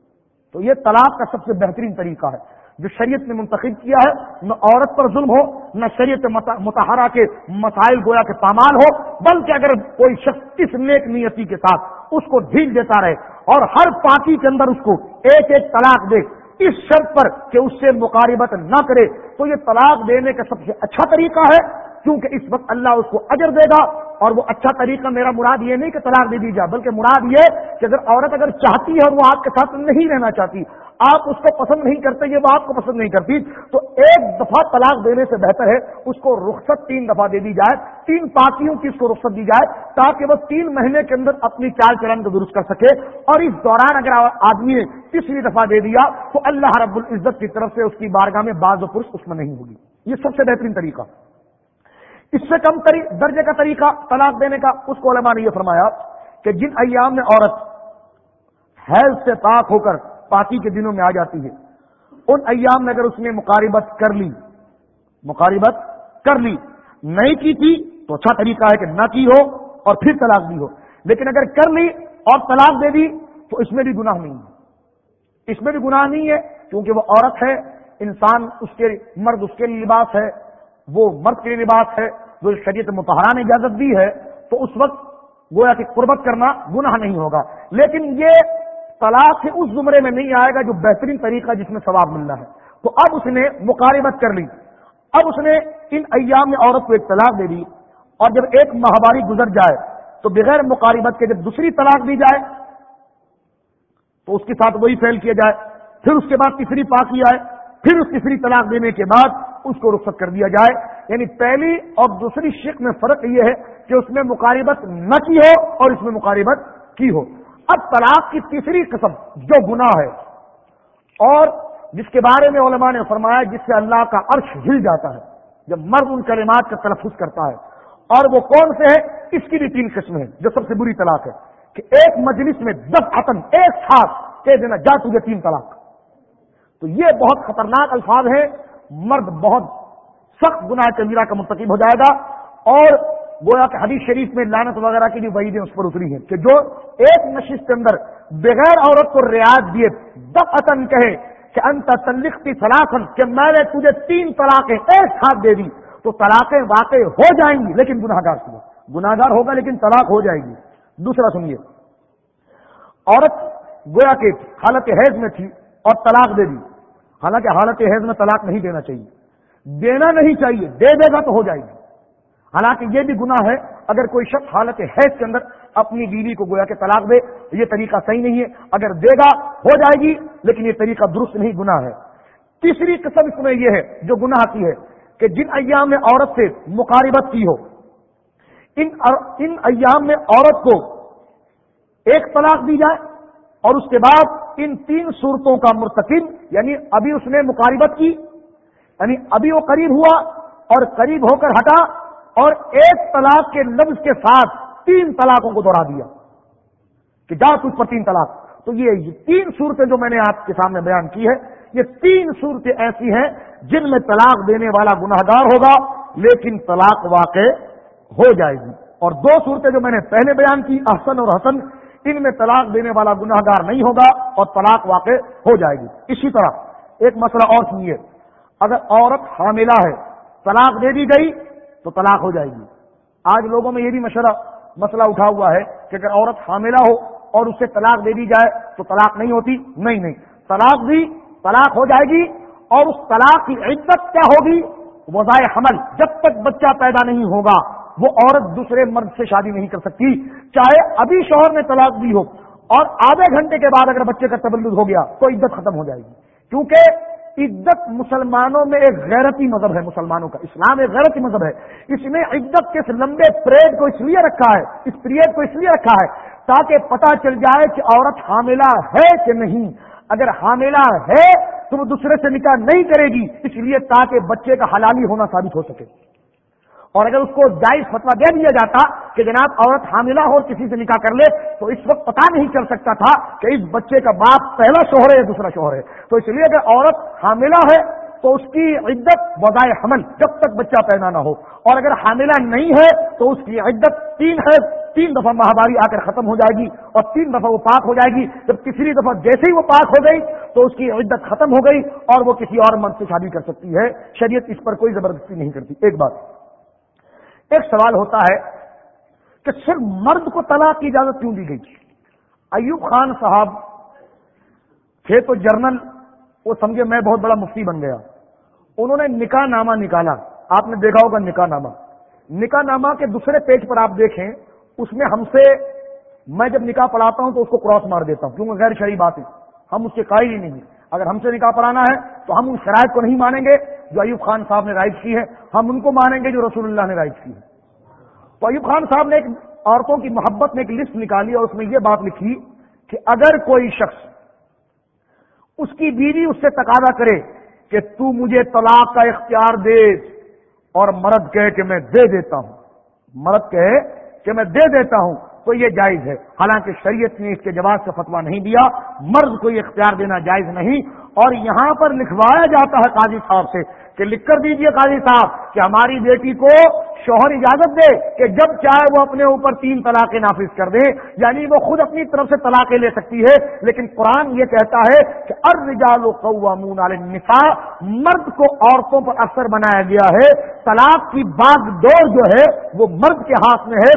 A: تو یہ طلاق کا سب سے بہترین طریقہ ہے۔ جو شریعت نے منتخب کیا ہے، نہ عورت پر ظلم ہو، نہ شریعت متحرہ کے مسائل گویا کے پامال ہو، بلکہ اگر کوئی شخص اس نیک نیتی کے ساتھ اس کو ڈھیل دیتا رہے اور ہر پارٹی کے اندر اس کو ایک ایک طلاق دے، اس شرط پر کہ اس سے مقاربت نہ کرے، تو یہ طلاق دینے کا سب سے اچھا طریقہ ہے، کیونکہ اس وقت اللہ اس کو اجر دے گا اور وہ اچھا طریقہ، میرا مراد یہ نہیں کہ طلاق دے دی جائے، بلکہ مراد یہ کہ اگر عورت اگر چاہتی ہے اور وہ آپ کے ساتھ نہیں رہنا چاہتی آپ اس کو پسند نہیں کرتے، یہ وہ آپ کو پسند نہیں کرتی، تو ایک دفعہ طلاق دینے سے بہتر ہے اس کو رخصت تین دفعہ دے دی جائے، تین پارٹیوں کی اس کو رخصت دی جائے تاکہ وہ تین مہینے کے اندر اپنی چال چلن کو درست کر سکے۔ اور اس دوران اگر آدمی نے تیسری دفعہ دے دیا، تو اللہ رب العزت کی طرف سے اس کی بارگاہ میں بعض و پرس اس میں نہیں ہوگی۔ یہ سب سے بہترین طریقہ۔ اس سے کم درجے کا طریقہ طلاق دینے کا، اس کو علماء نے یہ فرمایا کہ جن ایام میں عورت حیض سے پاک ہو کر پاکی کے دنوں میں آ جاتی ہے۔ ان ایام میں اگر اس نے مقاربت کر لی، مقاربت کر لی، نہیں کی تھی تو اچھا طریقہ ہے کہ نہ کی ہو اور پھر طلاق دی ہو۔ لیکن اگر کر لی اور طلاق دے دی تو اس میں بھی گناہ نہیں ہے۔ اس میں بھی گناہ نہیں ہے کیونکہ وہ عورت ہے، انسان اس کے مرد اس کے لیے لباس ہے، وہ مرد کے لیے لباس ہے، جو شریعت متحرہ نے اجازت دی ہے، تو اس وقت گویا کہ قربت کرنا گناہ نہیں ہوگا۔ لیکن یہ طلاق سے اس زمرے میں نہیں آئے گا جو بہترین طریقہ جس میں ثواب ملنا ہے۔ تو اب اس نے مقاربت کر لی۔ اب اس نے ان ایام میں عورت کو ایک طلاق دے دی۔ اور جب ایک ماہواری گزر جائے تو بغیر مقاربت کے جب دوسری طلاق دی جائے تو اس کے ساتھ وہی فیل کیا جائے۔ پھر اس کے بعد تیسری پاکی آئے۔ پھر اس تیسری طلاق دینے کے بعد اس کو رخصت کر دیا جائے۔ یعنی پہلی اور دوسری شک میں فرق یہ ہے کہ اس میں مقاربت نہ کی ہو اور اس میں مقاربت کی ہو۔ اب طلاق کی تیسری قسم جو گناہ ہے اور جس کے بارے میں علماء نے فرمایا جس سے اللہ کا عرش ہل جاتا ہے، جب مرد ان کلمات کا تلفظ کرتا ہے۔ اور وہ کون سے ہے اس کی بھی تین قسم ہے جو سب سے بری طلاق ہے۔ کہ ایک مجلس میں دس عتن، ایک ساتھ کہہ دینا، جا تجھے تین طلاق۔ تو یہ بہت خطرناک الفاظ ہے مرد بہت سخت گناہ کبیرہ کا منتخب ہو جائے گا۔ اور گویا کہ حدیث شریف میں لانت وغیرہ کی بھی وعیدیں اس پر اتری ہیں کہ جو ایک نشست کے اندر بغیر عورت کو ریاض دیے دف کہے کہ انت تلختی سلاسن کہ میں نے تجھے تین طلاقیں ایک ساتھ دے دی تو طلاقیں واقع ہو جائیں گی، لیکن گناہ گار سے گناہ گار ہوگا لیکن طلاق ہو جائے گی۔ دوسرا سنیے، عورت گویا کہ حالت حیض میں تھی اور طلاق دے دی۔ حالانکہ حالت حیض میں طلاق نہیں دینا چاہیے۔ دینا نہیں چاہیے، دے دے گا تو ہو جائے گی۔ حالانکہ یہ بھی گناہ ہے، اگر کوئی شخص حالت حیض کے اندر اپنی بیوی کو گویا کے طلاق دے، یہ طریقہ صحیح نہیں ہے۔ اگر دے گا، ہو جائے گی، لیکن یہ طریقہ درست نہیں، گناہ ہے۔ تیسری قسم اس میں یہ ہے، جو گناہ کی ہے، کہ جن ایام میں عورت سے مقاربت کی ہو، ان ان ایام میں عورت کو ایک طلاق دی جائے اور اس کے بعد ان تین صورتوں کا مرتکب یعنی ابھی اس نے مقاربت کی یعنی ابھی وہ قریب ہوا اور قریب ہو کر ہٹا اور ایک طلاق کے لفظ کے ساتھ تین طلاقوں کو دوہرا دیا کہ جا تجھ پر تین طلاق۔ تو یہ تین صورتیں جو میں نے آپ کے سامنے بیان کی ہے یہ تین صورتیں ایسی ہیں جن میں طلاق دینے والا گناہ گار ہوگا، لیکن طلاق واقع ہو جائے گی۔ اور دو صورتیں جو میں نے پہلے بیان کی، احسن اور حسن، ان میں طلاق دینے والا گناہ گار نہیں ہوگا اور طلاق واقع ہو جائے گی۔ اسی طرح ایک مسئلہ اور سنیے۔ اگر عورت حاملہ ہے، طلاق دے دی گئی تو طلاق ہو جائے گی۔ آج لوگوں میں یہ بھی مشورہ، مسئلہ اٹھا ہوا ہے کہ اگر عورت حاملہ ہو اور اسے طلاق دے دی جائے تو طلاق نہیں ہوتی۔ نہیں نہیں۔ طلاق بھی طلاق ہو جائے گی اور اس طلاق کی عزت کیا ہوگی؟ وضائع حمل۔ جب تک بچہ پیدا نہیں ہوگا، وہ عورت دوسرے مرد سے شادی نہیں کر سکتی۔ چاہے ابھی شوہر نے طلاق دی ہو اور آدھے گھنٹے کے بعد اگر بچے کا تبلد ہو گیا تو عزت ختم ہو جائے گی۔ کیونکہ عزت مسلمانوں میں ایک غیرتی مذہب ہے، مسلمانوں کا اسلام ایک غیرتی مذہب ہے۔ اس میں عزت کے اس لمبے پریڈ کو اس لیے رکھا ہے، اس پیریڈ کو اس لیے رکھا ہے تاکہ پتہ چل جائے کہ عورت حاملہ ہے کہ نہیں۔ اگر حاملہ ہے تو وہ دوسرے سے نکاح نہیں کرے گی، اس لیے تاکہ بچے کا حلالی ہونا ثابت ہو سکے۔ اور اگر اس کو جائز فتوا دے دیا جاتا کہ جناب عورت حاملہ ہو کسی سے نکاح کر لے، تو اس وقت پتا نہیں چل سکتا تھا کہ اس بچے کا باپ پہلا شوہر ہے یا دوسرا شوہر ہے۔ تو اس لیے اگر عورت حاملہ ہے، تو اس کی عدت بظائے حمل جب تک بچہ پیدا نہ ہو۔ اور اگر حاملہ نہیں ہے، تو اس کی عدت تین ہے، تین دفعہ ماہواری آ کر ختم ہو جائے گی اور تین دفعہ وہ پاک ہو جائے گی۔ جب تیسری دفعہ جیسے ہی وہ پاک ہو گئی، تو اس کی عدت ختم ہو گئی اور وہ کسی اور مرد سے شادی کر سکتی ہے۔ شریعت اس پر کوئی زبردستی نہیں کرتی۔ ایک بات۔ ایک سوال ہوتا ہے کہ صرف مرد کو طلاق کی اجازت کیوں دی گئی ایوب خان صاحب تھے تو جرنل، وہ سمجھے میں بہت بڑا مفتی بن گیا۔ انہوں نے نکاح نامہ نکالا۔ آپ نے دیکھا ہوگا نکاح نامہ۔ نکاح نامہ کے دوسرے پیج پر آپ دیکھیں، اس میں ہم سے، میں جب نکاح پڑھاتا ہوں تو اس کو کراس مار دیتا ہوں، کیونکہ غیر شرعی بات ہے۔ ہم اس کے قائل ہی نہیں اگر ہم سے نکاح پڑھانا ہے تو ہم ان شرائط کو نہیں مانیں گے جو ایوب خان صاحب نے رائٹ کی ہے، ہم ان کو مانیں گے جو رسول اللہ نے رائٹ کی ہے۔ تو ایوب خان صاحب نے ایک عورتوں کی محبت میں ایک لسٹ نکالی اور اس میں یہ بات لکھی کہ اگر کوئی شخص اس کی بیوی اس سے تقاضا کرے کہ تو مجھے طلاق کا اختیار دے اور مرد کہے کہ میں دے دیتا ہوں۔ مرد کہے کہ میں دے دیتا ہوں۔ تو یہ جائز ہے۔ حالانکہ شریعت نے اس کے جواب سے فتوا نہیں دیا، مرض کو یہ اختیار دینا جائز نہیں۔ اور یہاں پر لکھوایا جاتا ہے قاضی صاحب سے کہ لکھ کر دیجیے قاضی صاحب کہ ہماری بیٹی کو شوہر اجازت دے کہ جب چاہے وہ اپنے اوپر تین طلاقیں نافذ کر دے یعنی وہ خود اپنی طرف سے طلاقیں لے سکتی ہے، لیکن قرآن یہ کہتا ہے کہ ارجال قوامون علی النساء، مرد کو عورتوں پر اثر بنایا گیا ہے۔ طلاق کی باغ دور جو ہے، وہ مرد کے ہاتھ میں ہے۔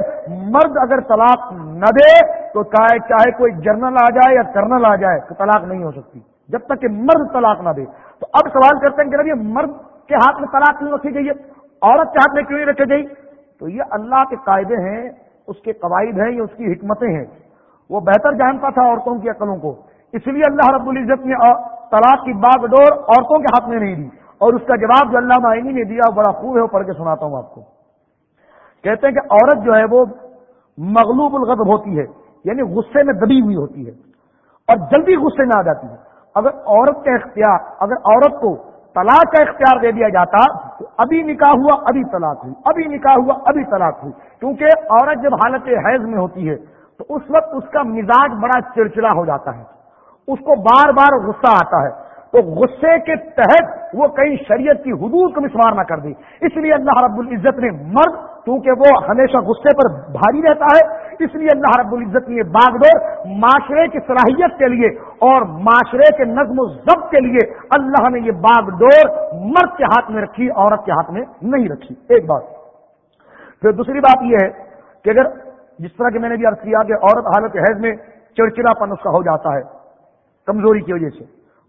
A: مرد اگر طلاق نہ دے تو چاہے کوئی جرنل آ جائے یا کرنل آ جائے، تو طلاق نہیں ہو سکتی۔ جب تک کہ مرد طلاق نہ دے۔ تو اب سوال کرتے ہیں کہ مرد کے ہاتھ میں طلاق کیوں رکھی گئی ہے؟ عورت کے ہاتھ میں کیوں نہیں رکھی گئی؟ تو یہ اللہ کے قاعدے ہیں، اس کے قواعد ہیں، یہ اس کی حکمتیں ہیں۔ وہ بہتر جانتا تھا عورتوں کی عقلوں کو۔ اس لیے اللہ رب العزت نے طلاق کی باغ ڈور عورتوں کے ہاتھ میں نہیں دی۔ اور اس کا جواب جو اللہ معینی نے دیا بڑا خوب ہے، وہ پڑھ کے سناتا ہوں آپ کو۔ کہتے ہیں کہ عورت جو ہے، وہ مغلوب الغضب ہوتی ہے یعنی غصے میں دبی ہوئی ہوتی ہے اور جلدی غصے میں آ جاتی ہے۔ اگر عورت کا اختیار، اگر عورت کو طلاق کا اختیار دے دیا جاتا تو ابھی نکاح ہوا، ابھی طلاق ہوئی، ابھی نکاح ہوا، ابھی طلاق ہوئی۔ کیونکہ عورت جب حالت حیض میں ہوتی ہے تو اس وقت اس کا مزاج بڑا چڑچڑا ہو جاتا ہے، اس کو بار بار غصہ آتا ہے۔ تو غصے کے تحت وہ کئی شریعت کی حدود کو مسمار نہ کر دی اس لیے اللہ رب العزت نے مرد کیونکہ وہ ہمیشہ غصے پر بھاری رہتا ہے، اس لیے اللہ رب العزت نے باغ دور معاشرے کی صلاحیت کے لیے اور معاشرے کے نظم و ضبط کے لیے اللہ نے یہ باغ ڈور مرد کے ہاتھ میں رکھی، عورت کے ہاتھ میں نہیں رکھی۔ ایک بات۔ پھر دوسری بات یہ ہے کہ اگر جس طرح کہ میں نے بھی عرض کیا کہ عورت حالت حیض میں چڑچڑا پن اس کا ہو جاتا ہے، کمزوری کی وجہ سے۔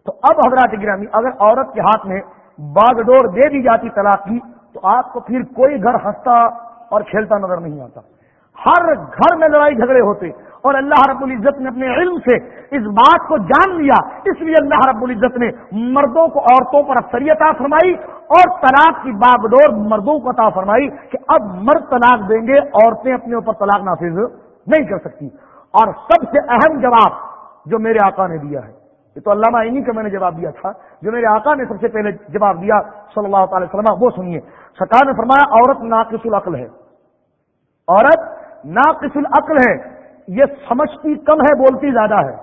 A: تو اب حضرات گرامی، اگر عورت کے ہاتھ میں باغ ڈور دے دی جاتی طلاق کی، تو آپ کو پھر کوئی گھر ہنستا اور کھیلتا نظر نہیں آتا۔ ہر گھر میں لڑائی جھگڑے ہوتے اور اللہ رب العزت نے اپنے علم سے اس بات کو جان لیا۔ اس لیے اللہ رب العزت نے مردوں کو عورتوں پر اکثریت فرمائی اور طلاق کی باغ ڈور مردوں کو عطا فرمائی کہ اب مرد طلاق دیں گے، عورتیں اپنے اوپر طلاق نافذ نہیں کر سکتی۔ اور سب سے اہم جواب جو میرے آقا نے دیا ہے یہ تو علامہ انہیں کا میں نے جواب دیا تھا، جو میرے آقا نے سب سے پہلے جواب دیا صلی اللہ تعالی وسلم، وہ سنیے۔ سرکار نے فرمایا، عورت ناقص العقل ہے۔ عورت ناقص العقل ہے، یہ سمجھتی کم ہے، بولتی زیادہ ہے۔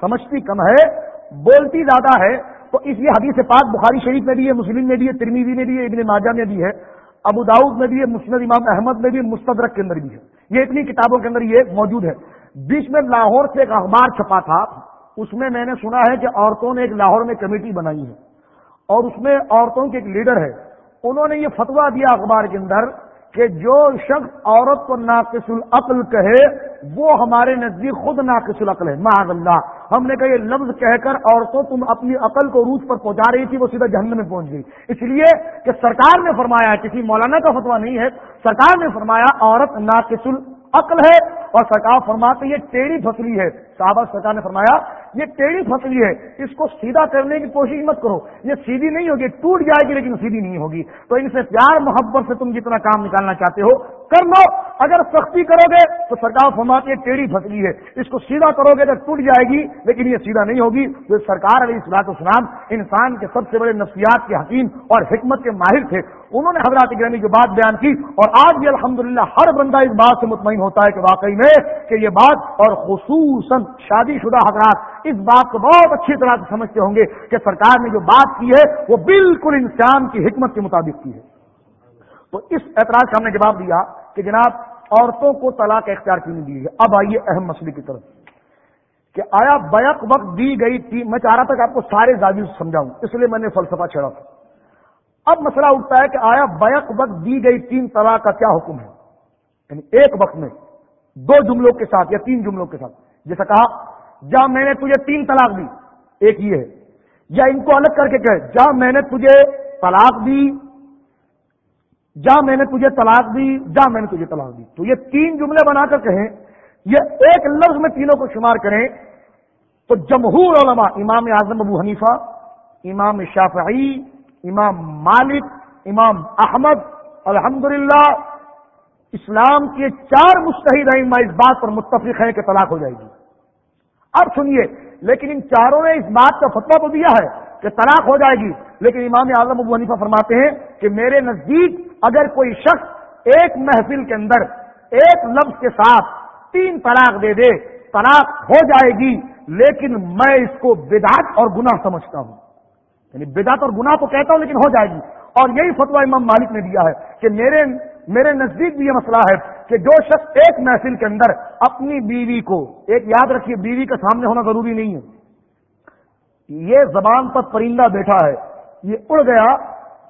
A: سمجھتی کم ہے، بولتی زیادہ ہے۔ تو اس لیے حدیث پاک بخاری شریف میں بھی ہے، مسلم میں بھی ہے، ترمیزی میں بھی ہے، ابن ماجہ میں بھی ہے، ابو داؤد میں بھی ہے، مسند امام احمد میں بھی مستدرک کے اندر بھی ہے۔ یہ اتنی کتابوں کے اندر یہ موجود ہے۔ بیچ میں لاہور سے ایک اخبار چھپا تھا۔ اس میں میں نے سنا ہے کہ عورتوں نے ایک لاہور میں کمیٹی بنائی ہے اور اس میں عورتوں کے ایک لیڈر ہے۔ انہوں نے یہ فتوا دیا اخبار کے اندر کہ جو شخص عورت کو ناقص العقل کہے، وہ ہمارے نزدیک خود ناقص العقل ہے۔ معاذ اللہ! ہم نے کہا یہ لفظ کہہ کر عورتوں تم اپنی عقل کو روس پر پہنچا رہی تھی، وہ سیدھا جہنم میں پہنچ گئی۔ اس لیے کہ سرکار نے فرمایا کسی مولانا کا فتوا نہیں ہے، سرکار نے فرمایا عورت ناقص العقل ہے اور سرکار فرماتے یہ ٹیڑھی پھسلی ہے۔ صحابہ سرکار نے فرمایا یہ ٹیڑھی پھسلی ہے، اس کو سیدھا کرنے کی کوشش مت کرو۔ یہ سیدھی نہیں ہوگی، ٹوٹ جائے گی لیکن سیدھی نہیں ہوگی۔ تو ان سے پیار، محبت سے تم جتنا کام نکالنا چاہتے ہو، کر لو۔ اگر سختی کرو گے تو سرکار فرماتی ہے، ٹیڑھی پھسلی ہے۔ اس کو سیدھا کرو گے تو ٹوٹ جائے گی، لیکن یہ سیدھا نہیں ہوگی۔ جو سرکار علیہ السلاط اسلام انسان کے سب سے بڑے نفسیات کے حکیم اور حکمت کے ماہر تھے۔ انہوں نے حضرات گرمی کی بات بیان کی اور آج بھی الحمدللہ ہر بندہ اس بات سے مطمئن ہوتا ہے کہ واقعی میں کہ یہ بات اور خصوصاً شادی شدہ حضرات اس بات کو بہت اچھی طرح سے سمجھتے ہوں گے کہ سرکار نے جو بات کی ہے وہ بالکل انسان کی حکمت کے مطابق کی ہے۔ تو اس اعتراض کا ہم نے جواب دیا کہ جناب عورتوں کو طلاق اختیار کیوں نہیں دی ہے اب آئیے اہم مسئلے کی طرف۔ کہ آیا بیک وقت دی گئی تھی، میں چاہ رہا تھا کہ آپ کو سارے زاوی سمجھاؤں، اس لیے میں نے فلسفہ چھڑا تھا۔ اب مسئلہ اٹھتا ہے کہ آیا بیک وقت دی گئی تین طلاق کا کیا حکم ہے؟ یعنی ایک وقت میں دو جملوں کے ساتھ یا تین جملوں کے ساتھ، جیسا کہا جا میں نے تجھے تین طلاق دی، ایک یہ ہے۔ یا ان کو الگ کر کے کہ جا میں نے تجھے طلاق دی جا میں نے تجھے طلاق دی جا میں نے تجھے طلاق دی۔ تو یہ تین جملے بنا کر کہیں، یہ ایک لفظ میں تینوں کو شمار کریں، تو جمہور علماء، امام اعظم ابو حنیفہ، امام شافعی، امام مالک، امام احمد، الحمدللہ، اسلام کے چار مستحد ہیں اس بات پر متفق ہے کہ طلاق ہو جائے گی۔ اب سنیے، لیکن ان چاروں نے اس بات کا فتوا تو دیا ہے کہ طلاق ہو جائے گی۔ لیکن امام اعظم ابو حنیفہ فرماتے ہیں کہ میرے نزدیک اگر کوئی شخص ایک محفل کے اندر، ایک لفظ کے ساتھ تین طلاق دے دے، طلاق ہو جائے گی، لیکن میں اس کو بدعت اور گناہ سمجھتا ہوں۔ یعنی بدعت اور گناہ تو کہتا ہوں لیکن ہو جائے گی۔ اور یہی فتویٰ امام مالک نے دیا ہے کہ میرے میرے نزدیک بھی یہ مسئلہ ہے کہ جو شخص ایک محفل کے اندر اپنی بیوی کو ایک یاد رکھیے، بیوی کے سامنے ہونا ضروری نہیں ہے۔ یہ زبان پر پرندہ بیٹھا ہے، یہ اڑ گیا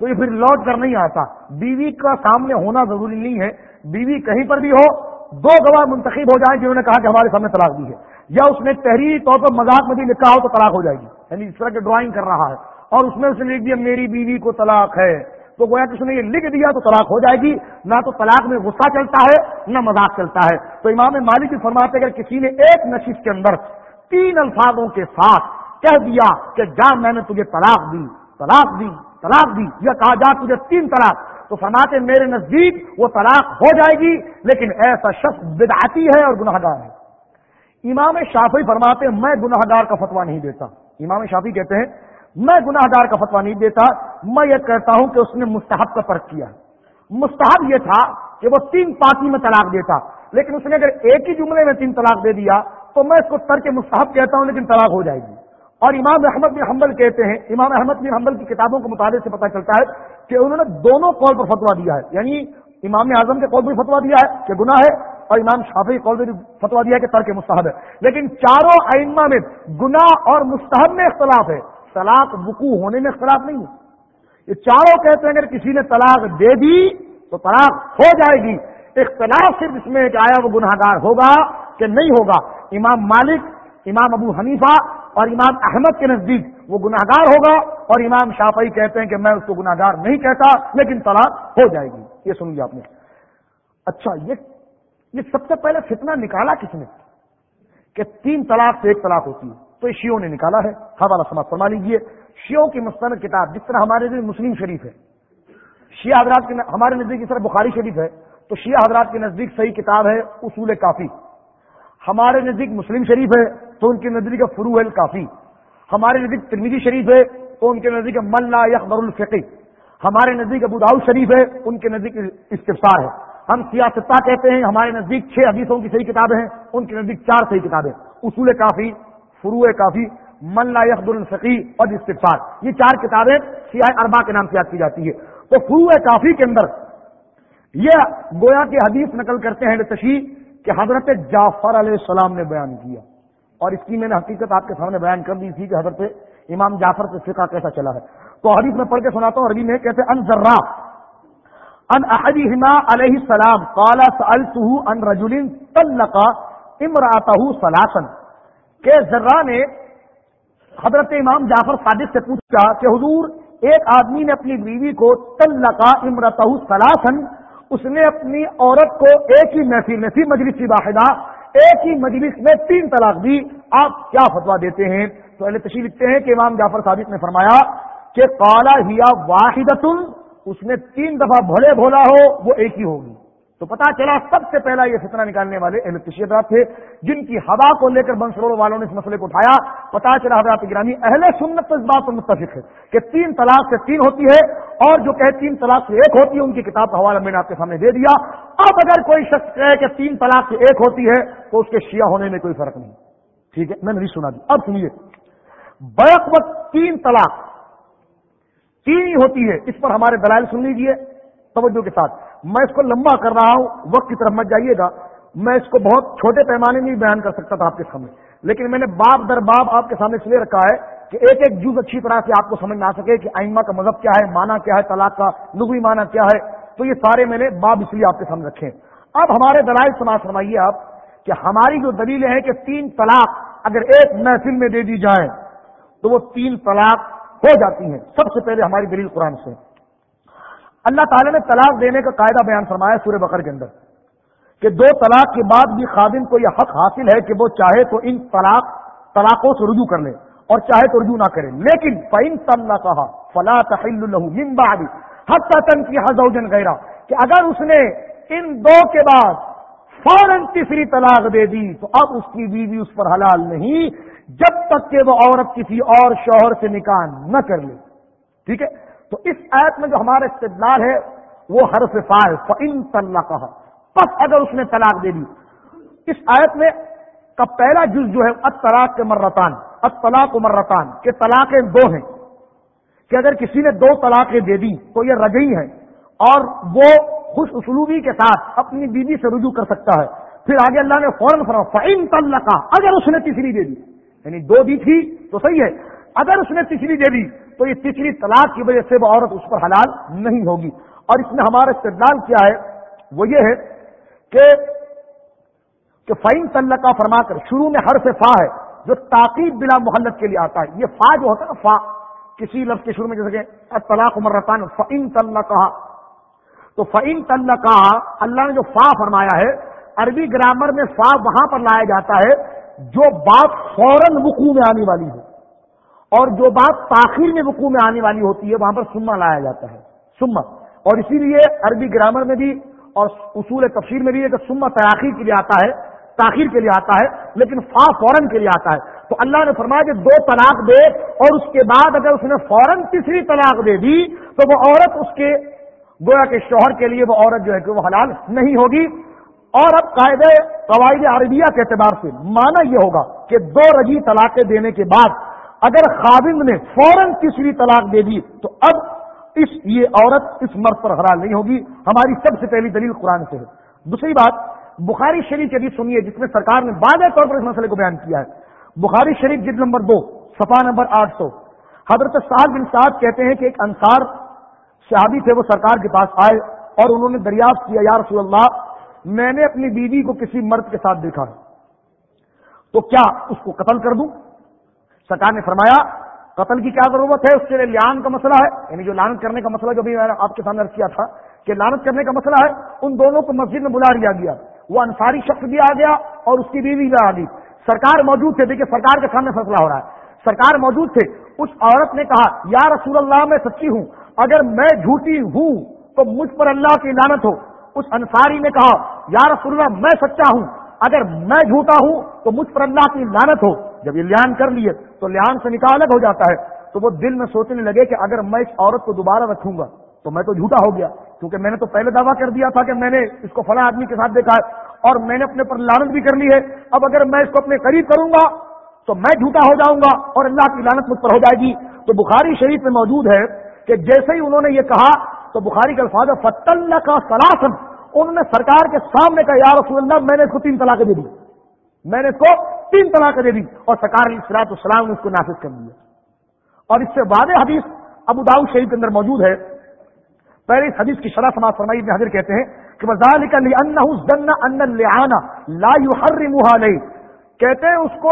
A: تو یہ پھر لوٹ کر نہیں آتا۔ بیوی کا سامنے ہونا ضروری نہیں ہے۔ بیوی کہیں پر بھی ہو، دو گواہ منتخب ہو جائیں جنہوں نے کہا کہ ہمارے سامنے طلاق دی ہے۔ یا اس نے تحریری طور پر مذاق میں بھی لکھا ہو تو طلاق ہو جائے گی۔ یعنی اس طرح کی ڈرائنگ کر رہا ہے اور اس میں اس نے لکھ دیا، میری بیوی کو طلاق ہے۔ تو گویا کہ اس نے یہ لکھ دیا تو طلاق ہو جائے گی، نہ تو طلاق میں غصہ چلتا ہے، نہ مذاق چلتا ہے۔ تو امام مالک کی فرماتے اگر کسی نے ایک نشست کے اندر تین الفاظوں کے ساتھ کہہ دیا کہ جا میں نے تجھے طلاق دی طلاق دی طلاق دی، یا کہا جا تجھے تین طلاق، تو فرماتے میرے نزدیک وہ طلاق ہو جائے گی، لیکن ایسا شخص بدعتی ہے اور گناہ گار ہے۔ امام شافی فرماتے میں گناہ گار کا فتوا نہیں دیتا۔ امام شافی کہتے ہیں میں گناہ گار کا فتوا نہیں دیتا، میں یہ کہتا ہوں کہ اس نے مستحب کا فرق کیا۔ مستحب یہ تھا کہ وہ تین پارٹی میں طلاق دیتا، لیکن اس نے اگر ایک ہی جملے میں تین طلاق دے دیا تو میں اس کو تر کے مستحب کہتا ہوں، لیکن طلاق ہو جائے گی۔ اور امام احمد بن حنبل کہتے ہیں، امام احمد بن حنبل کی کتابوں کے مطالعے سے پتہ چلتا ہے کہ انہوں نے دونوں قول پر فتوا دیا ہے۔ یعنی امام اعظم کے قول پر فتوا دیا ہے کہ گناہ ہے، اور امام شافی قول بھی فتوا دیا ہے کہ ترک مستحب ہے۔ لیکن چاروں ائمہ میں گناہ اور مستحب میں اختلاف ہے۔ طلاق وقوع ہونے میں اختلاف نہیں ہے۔ یہ چاروں کہتے ہیں اگر کسی نے طلاق دے دی تو طلاق ہو جائے گی۔ اختلاف صرف اس میں کہ آیا وہ گناہ گار ہوگا کہ نہیں ہوگا۔ امام مالک، امام ابو حنیفہ اور امام احمد کے نزدیک وہ گناہ گار ہوگا اور امام شافعی کہتے ہیں کہ میں اس کو گناہ گار نہیں کہتا، لیکن طلاق ہو جائے گی۔ یہ سن لیا آپ نے۔ اچھا یہ یہ سب سے پہلے فتنہ نکالا کس نے؟ کہ تین طلاق سے ایک طلاق ہوتی ہے۔ تو شیوں نے نکالا ہے۔ حوالہ سماج فرما لیجیے شیوں کی مستند کتاب جس طرح ہمارے نزدیک مسلم شریف ہے۔ شیعہ حضرات کے ہمارے نزدیک اس طرح بخاری شریف ہے، تو شیعہ حضرات کے نزدیک صحیح کتاب ہے اصول کافی۔ ہمارے نزدیک مسلم شریف ہے، تو ان کے نزدیک فرو کافی ہمارے نزدیک ترمیدی شریف ہے، تو ان کے نزدیک ملا یخبر الفقی ہمارے نزدیک ابو داؤ شریف ہے، ان کے نزدیک استفسار ہے۔ ہم سیاستہ کہتے ہیں، ہمارے نزدیک چھ حدیثوں کی صحیح کتابیں ہیں، ان کے نزدیک چار صحیح کتابیں۔ اصول کافی فرو کافی ملا یخبر الفقی اور استفسار یہ چار کتابیں سیاح اربا کے نام سے یاد کی جاتی ہے تو فرو کافی کے اندر۔ یہ گویا کی حدیث نقل کرتے ہیں تشیح کہ حضرت جعفر علیہ السلام نے بیان کیا۔ اور اس کی میں نے حقیقت آپ کے سامنے بیان کر دی تھی کہ حضرت امام جعفر سے فقہ کیسا چلا ہے۔ تو حدیث میں پڑھ کے سناتا ہوں عربی میں کہتے ان ذرا، ان احدہما علیہ السلام، قال سألته ان رجل طلق امراته ثلاثا۔ کہ ذرا نے حضرت امام جعفر صادق سے پوچھا کہ حضور، ایک آدمی نے اپنی بیوی کو طلقا امرته ثلاثا، اس نے اپنی عورت کو ایک ہی محفل میں تھی مجلس کی باحدہ ایک ہی مجلس میں تین طلاق دی۔ آپ کیا فتوا دیتے ہیں؟ تو اہل تشریح لکھتے ہیں کہ امام جعفر صادق نے فرمایا کہ کالا ہیا واحد اس نے تین دفعہ بھولے بھولا ہو، وہ ایک ہی ہوگی۔ تو پتا چلا سب سے پہلا یہ فتنہ نکالنے والے اہل تشیدات تھے، جن کی ہوا کو لے کر بنسروڑ والوں نے اس مسئلے کو اٹھایا۔ پتا چلا حضرات گرامی، اہل سنت اس بات پر متفق ہے کہ تین طلاق سے تین ہوتی ہے اور جو کہ تین طلاق سے ایک ہوتی ہے، ان کی کتاب کا حوالہ میں نے آپ کے سامنے دے دیا۔ اب اگر کوئی شخص کہے کہ تین طلاق سے ایک ہوتی ہے، تو اس کے شیعہ ہونے میں کوئی فرق نہیں۔ ٹھیک ہے، میں نے نہیں سنا دی اب سنیے۔ بیک وقت تین طلاق، تین ہی ہوتی ہے، اس پر ہمارے دلائل سن لیجیے توجہ کے ساتھ۔ میں اس کو لمبا کر رہا ہوں، وقت کی طرف مت جائیے گا۔ میں اس کو بہت چھوٹے پیمانے میں بیان کر سکتا تھا آپ کے سامنے۔ لیکن میں نے باپ در باپ آپ کے سامنے اس لیے رکھا ہے کہ ایک ایک جز اچھی طرح سے آپ کو سمجھ میں آ سکے کہ آئمہ کا مذہب کیا ہے مانا کیا ہے، طلاق کا نگوی مانا کیا ہے۔ تو یہ سارے میں نے باب اس لیے آپ کے سامنے رکھے اب ہمارے دلائل سماج فرمائیے آپ کہ ہماری جو دلیلیں ہیں کہ تین طلاق اگر ایک محفل میں دے دی جائے تو وہ تین طلاق ہو جاتی ہیں۔ سب سے پہلے ہماری دلیل قرآن سے۔ اللہ تعالیٰ نے طلاق دینے کا قاعدہ بیان فرمایا سورہ بکر کے اندر کہ دو طلاق کے بعد بھی خادم کو یہ حق حاصل ہے کہ وہ چاہے تو ان طلاق طلاقوں سے رجوع کر لے اور چاہے تو رجوع نہ کرے۔ لیکن فعن طلّہ کہا فلا تحل حق تن کی کہ اگر اس نے ان دو کے بعد فوراً تیسری طلاق دے دی تو اب اس کی بیوی اس پر حلال نہیں، جب تک کہ وہ عورت کسی اور شوہر سے نکاح نہ کر لے۔ ٹھیک ہے؟ تو اس آیت میں جو ہمارا استدلال ہے، وہ حرف فائل فعن طلّہ کہا بس اگر اس نے طلاق دے دی۔ اس آیت میں کا پہلا جز جو ہے اطلاق کے مرتان اطلاق مرتان کے طلاقیں دو ہیں۔ کہ اگر کسی نے دو طلاقیں دے دی، تو یہ رجئی ہیں۔ اور وہ خوش اسلوبی کے ساتھ اپنی بیوی سے رجوع کر سکتا ہے۔ پھر آگے اللہ نے فوراً فرما فعین طلقہ اگر اس نے تیسری دے دی۔ یعنی دو دی تھی تو صحیح ہے۔ اگر اس نے تیسری دے دی تو یہ تیسری طلاق کی وجہ سے وہ عورت اس پر حلال نہیں ہوگی۔ اور اس میں ہمارا استدلال کیا ہے، وہ یہ ہے کہ کہ فائن طلقہ فرما کر، شروع میں ہر سے فا ہے، جو تاقیب بلا محلت کے لیے آتا ہے۔ یہ فا جو ہوتا ہے نا، فا، کسی لفظ کے شروع میں جیسے کہ طلاق مرتان فعین طلقہ تو فعین طلقہ اللہ نے جو فا فرمایا ہے، عربی گرامر میں فا وہاں پر لایا جاتا ہے، جو بات فوراً وقوع میں آنے والی ہو۔ اور جو بات تاخیر میں وقوع میں آنے والی ہوتی ہے، وہاں پر سما لایا جاتا ہے سما اور اسی لیے عربی گرامر میں بھی اور اصول تفسیر میں بھی ہے کہ سما تاخیر کے لیے آتا ہے، تاخیر کے لیے آتا ہے، لیکن فا فوراً کے لیے آتا ہے۔ تو اللہ نے فرمایا کہ دو طلاق دے اور اس کے بعد اگر اس نے فوراً تیسری طلاق دے دی، تو وہ عورت اس کے گویا کے شوہر کے لیے وہ عورت جو ہے کہ وہ حلال نہیں ہوگی۔ اور اب قاعدے قواعد عربیہ کے اعتبار سے مانا یہ ہوگا کہ دو رجی طلاقیں دینے کے بعد اگر خاوند نے فوراً تیسری طلاق دے دی تو اب اس یہ عورت اس مرد پر حلال نہیں ہوگی۔ ہماری سب سے پہلی دلیل قرآن سے ہے۔ دوسری بات، بخاری شریف کی سنیے، جس میں سرکار نے واضح طور پر اس مسئلے کو بیان کیا ہے۔ بخاری شریف جد نمبر دو صفا نمبر آٹھ سو۔ حضرت صاحب بن صاحب کہتے ہیں کہ ایک انصار صحابی تھے، وہ سرکار کے پاس آئے اور انہوں نے دریافت کیا، یا رسول اللہ، میں نے اپنی بیوی کو کسی مرد کے ساتھ دیکھا تو کیا اس کو قتل کر دوں؟ سرکار نے فرمایا، قتل کی کیا ضرورت ہے؟ اس کے لیے لیان کا مسئلہ ہے۔ یعنی جو لانت کرنے کا مسئلہ جو بھی میں نے آپ کے سامنے کیا تھا کہ لانت کرنے کا مسئلہ ہے، ان دونوں کو مسجد میں بلا لیا گیا۔ وہ انصاری شخص بھی آ گیا اور اس کی بیوی بھی آ گئی۔ سرکار موجود تھے، دیکھیے سرکار کے سامنے فیصلہ ہو رہا ہے۔ سرکار موجود تھے، اس عورت نے کہا، یا رسول اللہ، میں سچی ہوں، اگر میں جھوٹی ہوں تو مجھ پر اللہ کی لانت ہو۔ اس انصاری نے کہا، یا رسول اللہ، میں سچا ہوں، اگر میں جھوٹا ہوں تو مجھ پر اللہ کی لانت ہو۔ جب یہ لیان کر لیے تو لیان سے نکال الگ ہو جاتا ہے۔ تو وہ دل میں سوچنے لگے کہ اگر میں اس عورت کو دوبارہ رکھوں گا تو میں تو جھوٹا ہو گیا۔ کیونکہ میں نے تو پہلے دعویٰ کر دیا تھا کہ میں نے اس کو فلاں آدمی کے ساتھ دیکھا ہے اور میں نے اپنے پر لانت بھی کر لی ہے۔ اب اگر میں اس کو اپنے قریب کروں گا تو میں جھوٹا ہو جاؤں گا اور اللہ کی لانت مجھ پر ہو جائے گی۔ تو بخاری شریف میں موجود ہے کہ جیسے ہی انہوں نے یہ کہا تو بخاری کا الفاظ فتل کا سلاسن انہوں نے سرکار کے سامنے کا یا رسول اللہ، میں نے اس کو تین طلاقیں دے دی۔ میں نے اس کو تین طلاقیں دے دی اور سرکار علیہ السلام نے اس کو نافذ کر دیا۔ اور اس سے واضح حدیث ابو داؤ شریف کے اندر موجود ہے۔ پہلے اس حدیث کی شرح سماج فرمائی، ابن حضر کہتے ہیں کہ وزال کا لہانا لا نہیں کہتے ہیں اس کو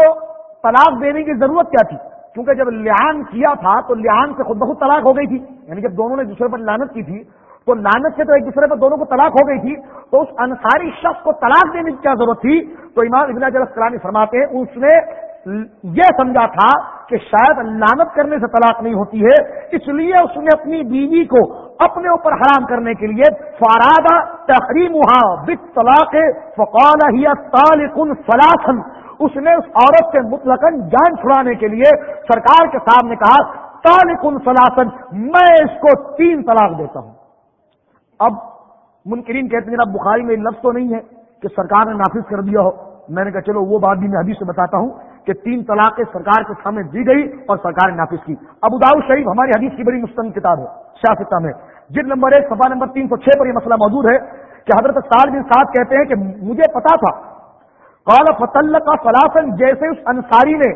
A: طلاق دینے کی ضرورت کیا تھی؟ کیونکہ جب لحان کیا تھا تو لحان سے خود بہت طلاق ہو گئی تھی۔ یعنی جب دونوں نے دوسرے پر لانت کی تھی تو لانت سے تو ایک دوسرے پر دونوں کو طلاق ہو گئی تھی، تو اس انصاری شخص کو طلاق دینے کی کیا ضرورت تھی؟ تو امام ابن جلسانی فرماتے ہیں، اس نے یہ سمجھا تھا کہ شاید لانت کرنے سے طلاق نہیں ہوتی ہے، اس لیے اس نے اپنی بیوی کو اپنے اوپر حرام کرنے کے لیے فارادہ تحریم بت طلاق فقال ہی تالکن فلاسن اس نے اس عورت سے مطلق جان چھڑانے کے لیے سرکار کے سامنے کہا تالکن فلاسن میں اس کو تین طلاق دیتا ہوں۔ اب منکرین کہتے ہیں جناب بخاری میں لفظ تو نہیں ہے کہ سرکار نے نافذ کر دیا ہو۔ میں نے کہا چلو وہ بات بھی میں حدیث سے بتاتا ہوں کہ تین طلاقیں سرکار کے سامنے دی گئی اور سرکار نے نافذ کی۔ ابو داؤ شریف ہماری حدیث کی بڑی مستند کتاب ہے سیاستہ میں۔ جن نمبر ایک سفا نمبر تین سو چھ پر یہ مسئلہ موجود ہے کہ حضرت سال بن سعد کہتے ہیں کہ مجھے پتا تھا، قال فتل کا فلاسن جیسے اس انصاری نے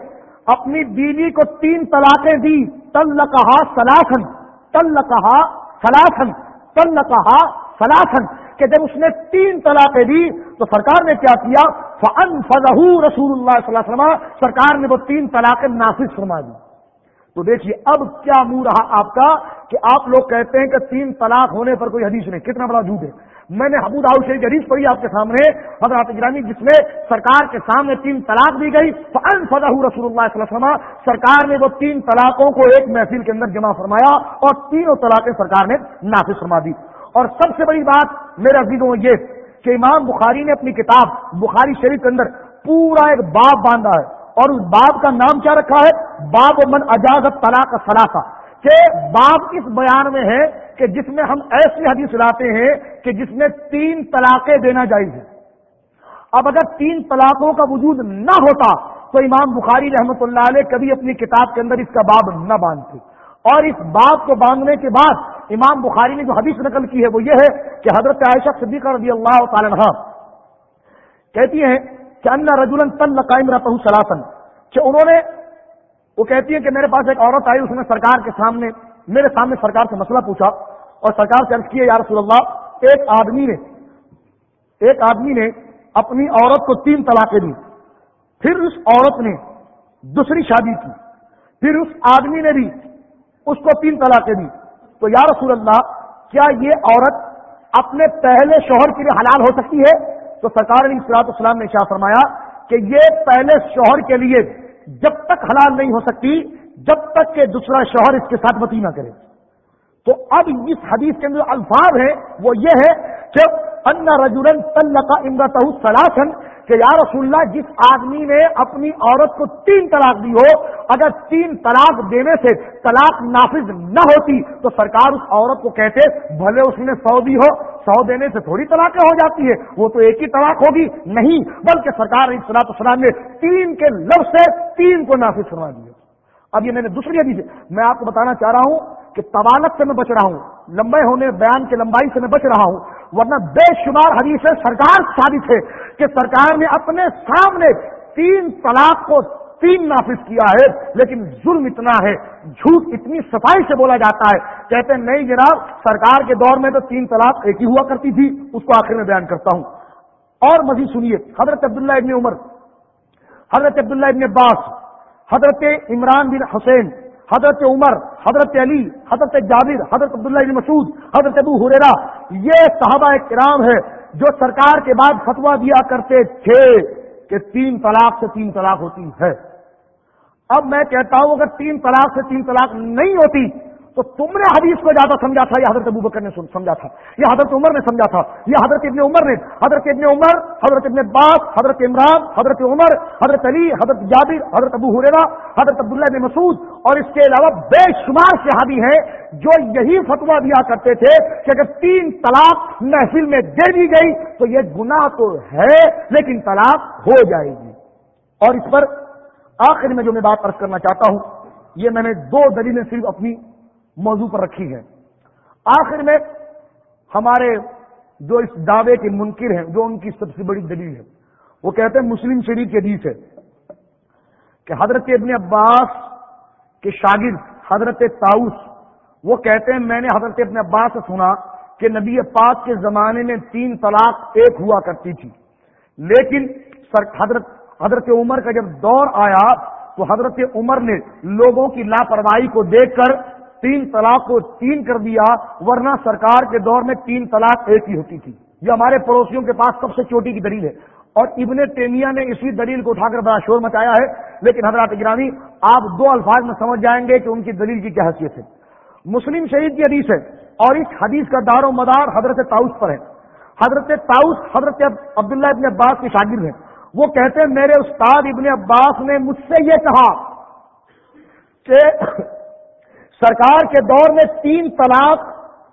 A: اپنی بیوی کو تین طلاقیں دی تل کہا سلاسن تل کہا سلاسن تن کہا سلاسن کہ جب اس نے تین طلاقیں دی، تو سرکار نے کیا کیا؟ فن فضح رسول اللہ صلی اللہ علیہ وسلم، سرکار نے وہ تین طلاقیں نافذ فرما دی۔ تو دیکھیے، اب کیا منہ رہا آپ کا؟ کہ آپ لوگ کہتے ہیں کہ تین طلاق ہونے پر کوئی حدیث نہیں۔ کتنا بڑا جھوٹ ہے۔ میں نے حبود آؤ شریف حدیث پڑھی آپ کے سامنے، حضرات گرانی جس میں سرکار کے سامنے تین طلاق دی گئی۔ فن فضح رسول اللہ صلی اللہ علیہ وسلم۔ سرکار نے وہ تین طلاقوں کو ایک محفل کے اندر جمع فرمایا اور تینوں طلاقیں سرکار نے نافذ فرما دی۔ اور سب سے بڑی بات میرا عزیزوں، یہ کہ امام بخاری نے اپنی کتاب بخاری شریف کے اندر پورا ایک باب باندھا ہے۔ اور اس باب کا نام کیا رکھا ہے؟ باب من اجازت طلاق سلاخا کہ باب اس بیان میں ہے کہ جس میں ہم ایسی حدیث لاتے ہیں کہ جس میں تین طلاقیں دینا جائز ہے اب اگر تین طلاقوں کا وجود نہ ہوتا تو امام بخاری رحمت اللہ علیہ کبھی اپنی کتاب کے اندر اس کا باب نہ باندھتے۔ اور اس بات کو باندھنے کے بعد امام بخاری نے جو حدیث نقل کی ہے وہ یہ ہے کہ حضرت عائشہ صدیقہ رضی اللہ تعالی عنہ کہتی ہیں کہ ان رجولن تن قائم رہتا ہوں سلاسن کہ انہوں نے وہ کہتی ہے کہ میرے پاس ایک عورت آئی اس نے سرکار کے سامنے میرے سامنے سرکار سے مسئلہ پوچھا اور سرکار سے عرض کیا، یا رسول اللہ، ایک آدمی نے، ایک آدمی نے اپنی عورت کو تین طلاقیں دی پھر اس عورت نے دوسری شادی کی۔ پھر اس آدمی نے بھی اس کو تین طلاقیں دی تو یا رسول اللہ، کیا یہ عورت اپنے پہلے شوہر کے لیے حلال ہو سکتی ہے؟ تو سرکار علی اصلاط اسلام نے شاہ فرمایا کہ یہ پہلے شوہر کے لیے جب تک حلال نہیں ہو سکتی، جب تک کہ دوسرا شوہر اس کے ساتھ وتی نہ کرے۔ تو اب اس حدیث کے اندر الفاظ ہے وہ یہ ہے کہ ان رجولن تلقا امرت سلاسن کہ یا رسول اللہ، جس آدمی نے اپنی عورت کو تین طلاق دی ہو، اگر تین طلاق دینے سے طلاق نافذ نہ ہوتی تو سرکار اس عورت کو کہتے، بھلے اس نے سو دی ہو، سو دینے سے تھوڑی طلاقیں ہو جاتی ہے وہ تو ایک ہی طلاق ہوگی، نہیں، بلکہ سرکار صلاح السلام نے تین کے لفظ سے تین کو نافذ کروا دیا اب یہ میں نے دوسری حدیث، میں آپ کو بتانا چاہ رہا ہوں کہ طوالت سے میں بچ رہا ہوں، لمبے ہونے بیان کے لمبائی سے میں بچ رہا ہوں، ورنہ بے شمار حدیث سرکار ثابت ہے کہ سرکار نے اپنے سامنے تین طلاق کو تین نافذ کیا ہے، لیکن ظلم اتنا ہے، جھوٹ اتنی صفائی سے بولا جاتا ہے۔ کہتے ہیں، نہیں جناب، سرکار کے دور میں تو تین طلاق ایک ہی ہوا کرتی تھی، اس کو آخر میں بیان کرتا ہوں۔ اور مزید سنیے، حضرت عبداللہ ابن عمر، حضرت عبداللہ ابن عباس، حضرت عمران بن حسین حضرت عمر، حضرت علی، حضرت جابر، حضرت عبداللہ بن مسعود، حضرت ابو حریرا یہ صحابہ کرام ہے جو سرکار کے بعد فتوا دیا کرتے تھے کہ تین طلاق سے تین طلاق ہوتی ہے۔ اب میں کہتا ہوں اگر تین طلاق سے تین طلاق نہیں ہوتی تو تم نے حدیث کو زیادہ سمجھا تھا یا حضرت ابو بکر نے سمجھا تھا۔ یا حضرت عمر نے سمجھا تھا۔ یا حضرت ابن عمر نے حضرت ابن عمر، حضرت ابن باس حضرت عمران، حضرت عمر، حضرت علی، حضرت جابر، حضرت ابو حریرا حضرت عبداللہ بن مسعود اور اس کے علاوہ بے شمار صحابی ہیں جو یہی فتوا دیا کرتے تھے کہ اگر تین طلاق محفل میں دے دی گئی تو یہ گناہ تو ہے، لیکن طلاق ہو جائے گی۔ اور اس پر آخر میں جو میں بات عرض کرنا چاہتا ہوں، یہ میں نے دو دلیلیں صرف اپنی موضوع پر رکھی ہے آخر میں ہمارے جو اس دعوے کے منکر ہیں، جو ان کی سب سے بڑی دلیل ہے، وہ کہتے ہیں مسلم شریف کے حدیث ہے کہ حضرت ابن عباس کے شاگرد حضرت تاؤس وہ کہتے ہیں، میں نے حضرت ابن عباس سے سنا کہ نبی پاک کے زمانے میں تین طلاق ایک ہوا کرتی تھی۔ لیکن حضرت حضرت عمر کا جب دور آیا تو حضرت عمر نے لوگوں کی لاپرواہی کو دیکھ کر تین طلاق کو تین کر دیا، ورنہ سرکار کے دور میں تین طلاق ایک ہی ہوتی تھی۔ یہ ہمارے پڑوسیوں کے پاس سب سے چوٹی کی دلیل ہے۔ اور ابن تیمیہ نے اسی دلیل کو اٹھا کر بڑا شور مچایا ہے۔ لیکن حضرات گرانی آپ دو الفاظ میں سمجھ جائیں گے کہ ان کی دلیل کی کیا حیثیت ہے۔ مسلم شہید کی حدیث ہے اور اس حدیث کا دار و مدار حضرت تاؤس پر ہے۔ حضرت تاؤس حضرت عبداللہ ابن عباس کے شاگرد ہیں۔ وہ کہتے ہیں، میرے استاد ابن عباس نے مجھ سے یہ کہا کہ سرکار کے دور میں تین طلاق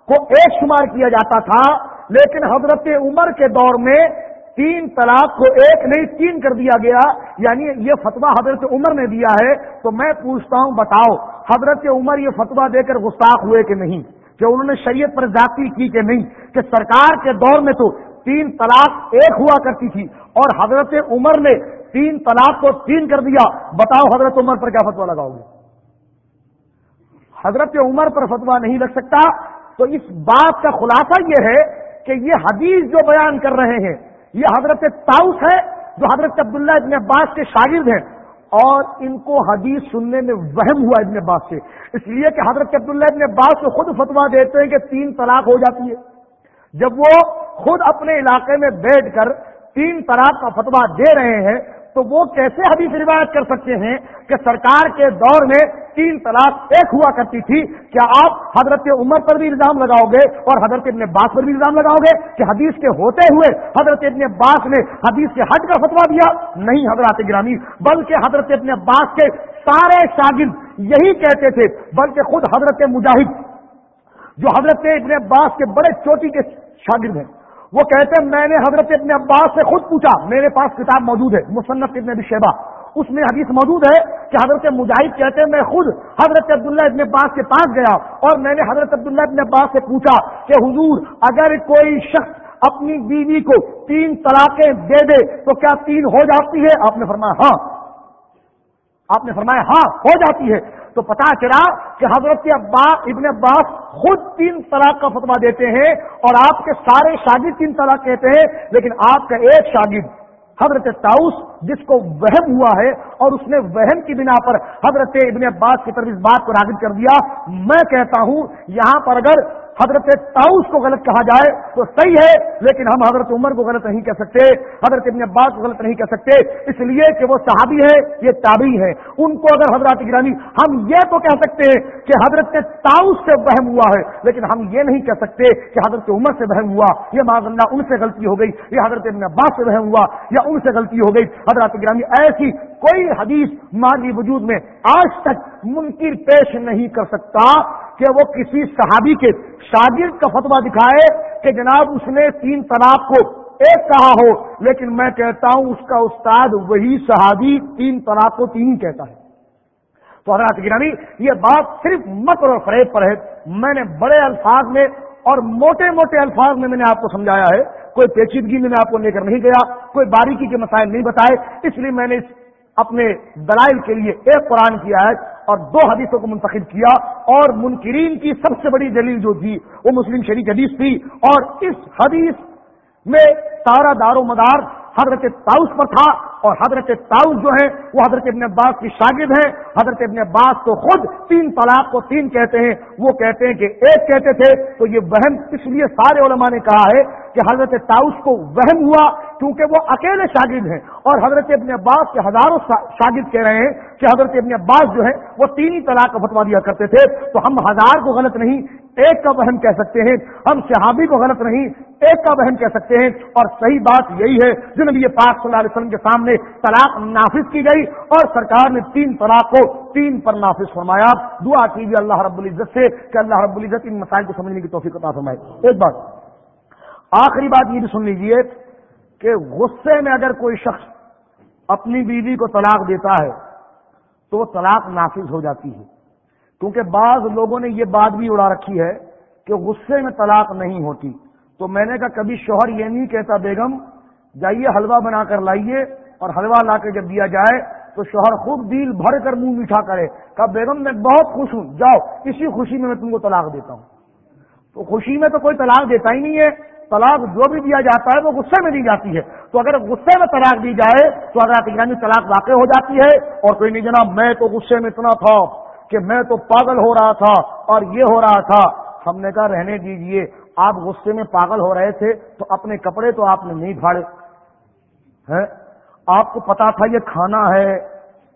A: کو ایک شمار کیا جاتا تھا، لیکن حضرت عمر کے دور میں تین طلاق کو ایک نہیں، تین کر دیا گیا۔ یعنی یہ فتوا حضرت عمر نے دیا ہے۔ تو میں پوچھتا ہوں، بتاؤ، حضرت عمر یہ فتوا دے کر گستاخ ہوئے کہ نہیں؟ کہ انہوں نے شریعت پر ذاتی کی کہ نہیں؟ کہ سرکار کے دور میں تو تین طلاق ایک ہوا کرتی تھی اور حضرت عمر نے تین طلاق کو تین کر دیا۔ بتاؤ حضرت عمر پر کیا فتوا لگاؤ گے؟ حضرت عمر پر فتوا نہیں لگ سکتا۔ تو اس بات کا خلاصہ یہ ہے کہ یہ حدیث جو بیان کر رہے ہیں، یہ حضرت تاؤس ہے، جو حضرت عبداللہ ابن عباس کے شاگرد ہیں، اور ان کو حدیث سننے میں وہم ہوا ابن عباس سے۔ اس لیے کہ حضرت عبداللہ ابن عباس کو خود فتوا دیتے ہیں کہ تین طلاق ہو جاتی ہے۔ جب وہ خود اپنے علاقے میں بیٹھ کر تین طلاق کا فتوا دے رہے ہیں تو وہ کیسے حدیث روایت کر سکتے ہیں کہ سرکار کے دور میں تین طلاق ایک ہوا کرتی تھی؟ کیا آپ حضرت عمر پر بھی الزام لگاؤ گے اور حضرت ابن باس پر بھی الزام لگاؤ گے کہ حدیث کے ہوتے ہوئے حضرت ابن باس نے حدیث کے حد کا فتوا دیا؟ نہیں حضرت گرامی، بلکہ حضرت ابن باس کے سارے شاگرد یہی کہتے تھے، بلکہ خود حضرت مجاہد، جو حضرت ابن باس کے بڑے چوٹی کے شاگرد ہیں۔ وہ کہتے ہیں، میں نے حضرت ابن عباس سے خود پوچھا، میرے پاس کتاب موجود ہے، مصنف ابن ابی شیبہ۔ اس میں حدیث موجود ہے کہ حضرت مجاہد کہتے ہیں، میں خود حضرت عبداللہ ابن عباس کے پاس گیا اور میں نے حضرت عبداللہ ابن عباس سے پوچھا کہ حضور، اگر کوئی شخص اپنی بیوی کو تین طلاقیں دے دے تو کیا تین ہو جاتی ہے؟ آپ نے فرمایا ہاں۔ آپ نے فرمایا ہاں ہو جاتی ہے۔ تو پتا چلا کہ حضرت عباس ابن عباس خود تین طلاق کا فتوا دیتے ہیں اور آپ کے سارے شاگرد تین طلاق کہتے ہیں، لیکن آپ کا ایک شاگرد حضرت تاؤس جس کو وہم ہوا ہے اور اس نے وہم کی بنا پر حضرت ابن عباس کی طرف اس بات کو راغب کر دیا۔ میں کہتا ہوں، یہاں پر اگر حضرت تاؤس کو غلط کہا جائے تو صحیح ہے، لیکن ہم حضرت عمر کو غلط نہیں کہہ سکتے، حضرت ابن عباس کو غلط نہیں کہہ سکتے، اس لیے کہ وہ صحابی ہے یہ تابعی ہے ان کو اگر حضرت گرانی ہم یہ تو کہہ سکتے ہیں کہ حضرت تاؤس سے وہم ہوا ہے، لیکن ہم یہ نہیں کہہ سکتے کہ حضرت عمر سے وہم ہوا یہ معذ اللہ ان سے غلطی ہو گئی یہ حضرت ابن عباس سے وہم ہوا، یا ان سے غلطی ہو گئی۔ حضرت گرامی، ایسی کوئی حدیث ماضی وجود میں آج تک منکر پیش نہیں کر سکتا۔ کہ وہ کسی صحابی کے شاگرد کا فتوا دکھائے کہ جناب اس نے تین طلاق کو ایک کہا ہو، لیکن میں کہتا ہوں اس کا استاد وہی صحابی تین طلاق کو تین کہتا ہے۔ تو حضرات گرانی یہ بات صرف مکر اور فریب پر ہے۔ میں نے بڑے الفاظ میں اور موٹے موٹے الفاظ میں میں نے آپ کو سمجھایا ہے۔ کوئی پیچیدگی میں آپ کو لے کر نہیں گیا، کوئی باریکی کے مسائل نہیں بتائے، اس لیے میں نے اس اپنے دلائل کے لیے ایک قرآن کی آیت اور دو حدیثوں کو منتخب کیا اور منکرین کی سب سے بڑی دلیل جو تھی وہ مسلم شریف حدیث تھی اور اس حدیث میں تارا دار و مدار حضرت تاؤس پر تھا اور حضرت تاؤس جو ہے وہ حضرت ابن عباس کی شاگرد ہیں۔ حضرت ابن عباس تو خود تین طلاق کو تین کہتے ہیں۔ وہ کہتے ہیں کہ ایک کہتے تھے تو یہ وہم اس لیے سارے علماء نے کہا ہے کہ حضرت تاؤس کو وہم ہوا کیونکہ وہ اکیلے شاگرد ہیں اور حضرت ابن عباس کے ہزاروں شاگرد کہہ رہے ہیں کہ حضرت ابن عباس جو ہے وہ تین ہی طلاق کا فتوا دیا کرتے تھے۔ تو ہم ہزار کو غلط نہیں، ایک کا وہم کہہ سکتے ہیں۔ ہم صحابی کو غلط نہیں، ایک کا وہم کہہ سکتے ہیں۔ اور صحیح بات یہی ہے، جو نبی پاک صلی اللہ علیہ وسلم کے سامنے طلاق نافذ کی گئی اور سرکار نے تین طلاق کو تین پر نافذ فرمایا۔ دعا کیجیے اللہ رب العزت سے کہ اللہ رب العزت ان مسائل کو سمجھنے کی توفیق عطا فرمائے۔ ایک بات، آخری بات یہ بھی سن لیجیے کہ غصے میں اگر کوئی شخص اپنی بیوی کو طلاق دیتا ہے تو وہ طلاق نافذ ہو جاتی ہے۔ کیونکہ بعض لوگوں نے یہ بات بھی اڑا رکھی ہے کہ غصے میں طلاق نہیں ہوتی۔ تو میں نے کہا، کبھی شوہر یہ نہیں کہتا، بیگم، جائیے، حلوہ بنا کر لائیے اور حلوہ لا کے جب دیا جائے تو شوہر خوب دل بھر کر منہ میٹھا کرے۔ کہا، بیگم، میں بہت خوش ہوں، جاؤ، اسی خوشی میں میں تم کو طلاق دیتا ہوں۔ تو خوشی میں تو کوئی طلاق دیتا ہی نہیں ہے۔ طلاق جو بھی دیا جاتا ہے وہ غصے میں دی جاتی ہے۔ تو اگر غصے میں طلاق دی جائے تو اگر یعنی طلاق واقع ہو جاتی ہے اور کوئی نہیں جناب، میں تو غصے میں اتنا تھا کہ میں تو پاگل ہو رہا تھا اور یہ ہو رہا تھا۔ ہم نے کہا، رہنے دیجیے، آپ غصے میں پاگل ہو رہے تھے تو اپنے کپڑے تو آپ نے نہیں پھاڑے آپ کو پتا تھا یہ کھانا ہے،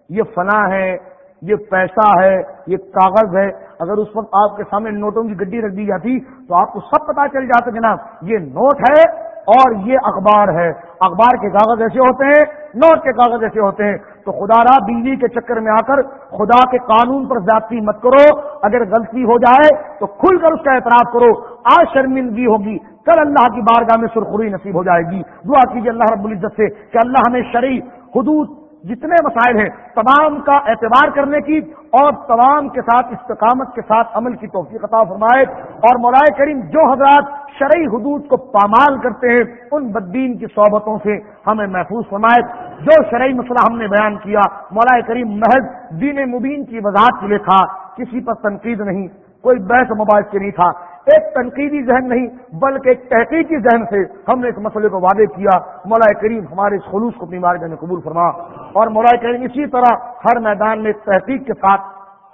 A: یہ فنا ہے یہ پیسہ ہے، یہ کاغذ ہے، اگر اس وقت آپ کے سامنے نوٹوں کی گڈی رکھ دی جاتی تو آپ کو سب پتا چل جاتا جناب، یہ نوٹ ہے اور یہ اخبار ہے۔ اخبار کے کاغذ ایسے ہوتے ہیں، نوٹ کے کاغذ ایسے ہوتے ہیں۔ تو خدا را بجلی کے چکر میں آ کر خدا کے قانون پر زیادتی مت کرو۔ اگر غلطی ہو جائے تو کھل کر اس کا اعتراف کرو۔ آج شرمندگی ہوگی۔ کل اللہ کی بارگاہ میں سرخری نصیب ہو جائے گی۔ دعا کیجیے اللہ رب العزت سے کہ اللہ ہمیں شرعی حدود جتنے مسائل ہیں، تمام کا اعتبار کرنے کی اور تمام کے ساتھ استقامت کے ساتھ عمل کی توفیق عطا فرمائے۔ اور مولائے کریم جو حضرات شرعی حدود کو پامال کرتے ہیں، ان بدین کی صحبتوں سے ہمیں محفوظ فرمائے۔ جو شرعی مسئلہ ہم نے بیان کیا مولائے کریم محض دین مبین کی وضاحت کے لیے تھا، کسی پر تنقید نہیں، کوئی بحث مباحث کے نہیں تھا۔ ایک تنقیدی ذہن نہیں، بلکہ ایک تحقیقی ذہن سے ہم نے اس مسئلے کو وعدے کیا۔ مولا کریم ہمارے اس خلوص کو اپنی مارکیٹ قبول فرما۔ اور مولا کریم اسی طرح ہر میدان میں تحقیق کے ساتھ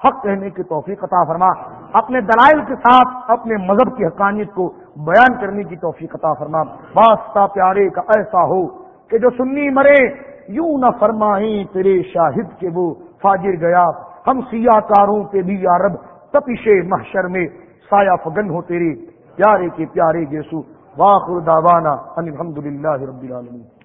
A: حق کہنے کی توفیق عطا فرما۔ اپنے دلائل کے ساتھ اپنے مذہب کی حقانیت کو بیان کرنے کی توفیق عطا فرما۔ واسطہ پیارے کا ایسا ہو کہ جو سنی مرے، یوں نہ فرمائیں تیرے شاہد کے وہ فاجر گیا۔ ہم سیاہ کاروں پہ بھی یارب تپش محشر میں سایہ فگن ہو تیری، پیارے کے پیارے گیسو واخر دعوانا ان الحمد للہ رب العالمین۔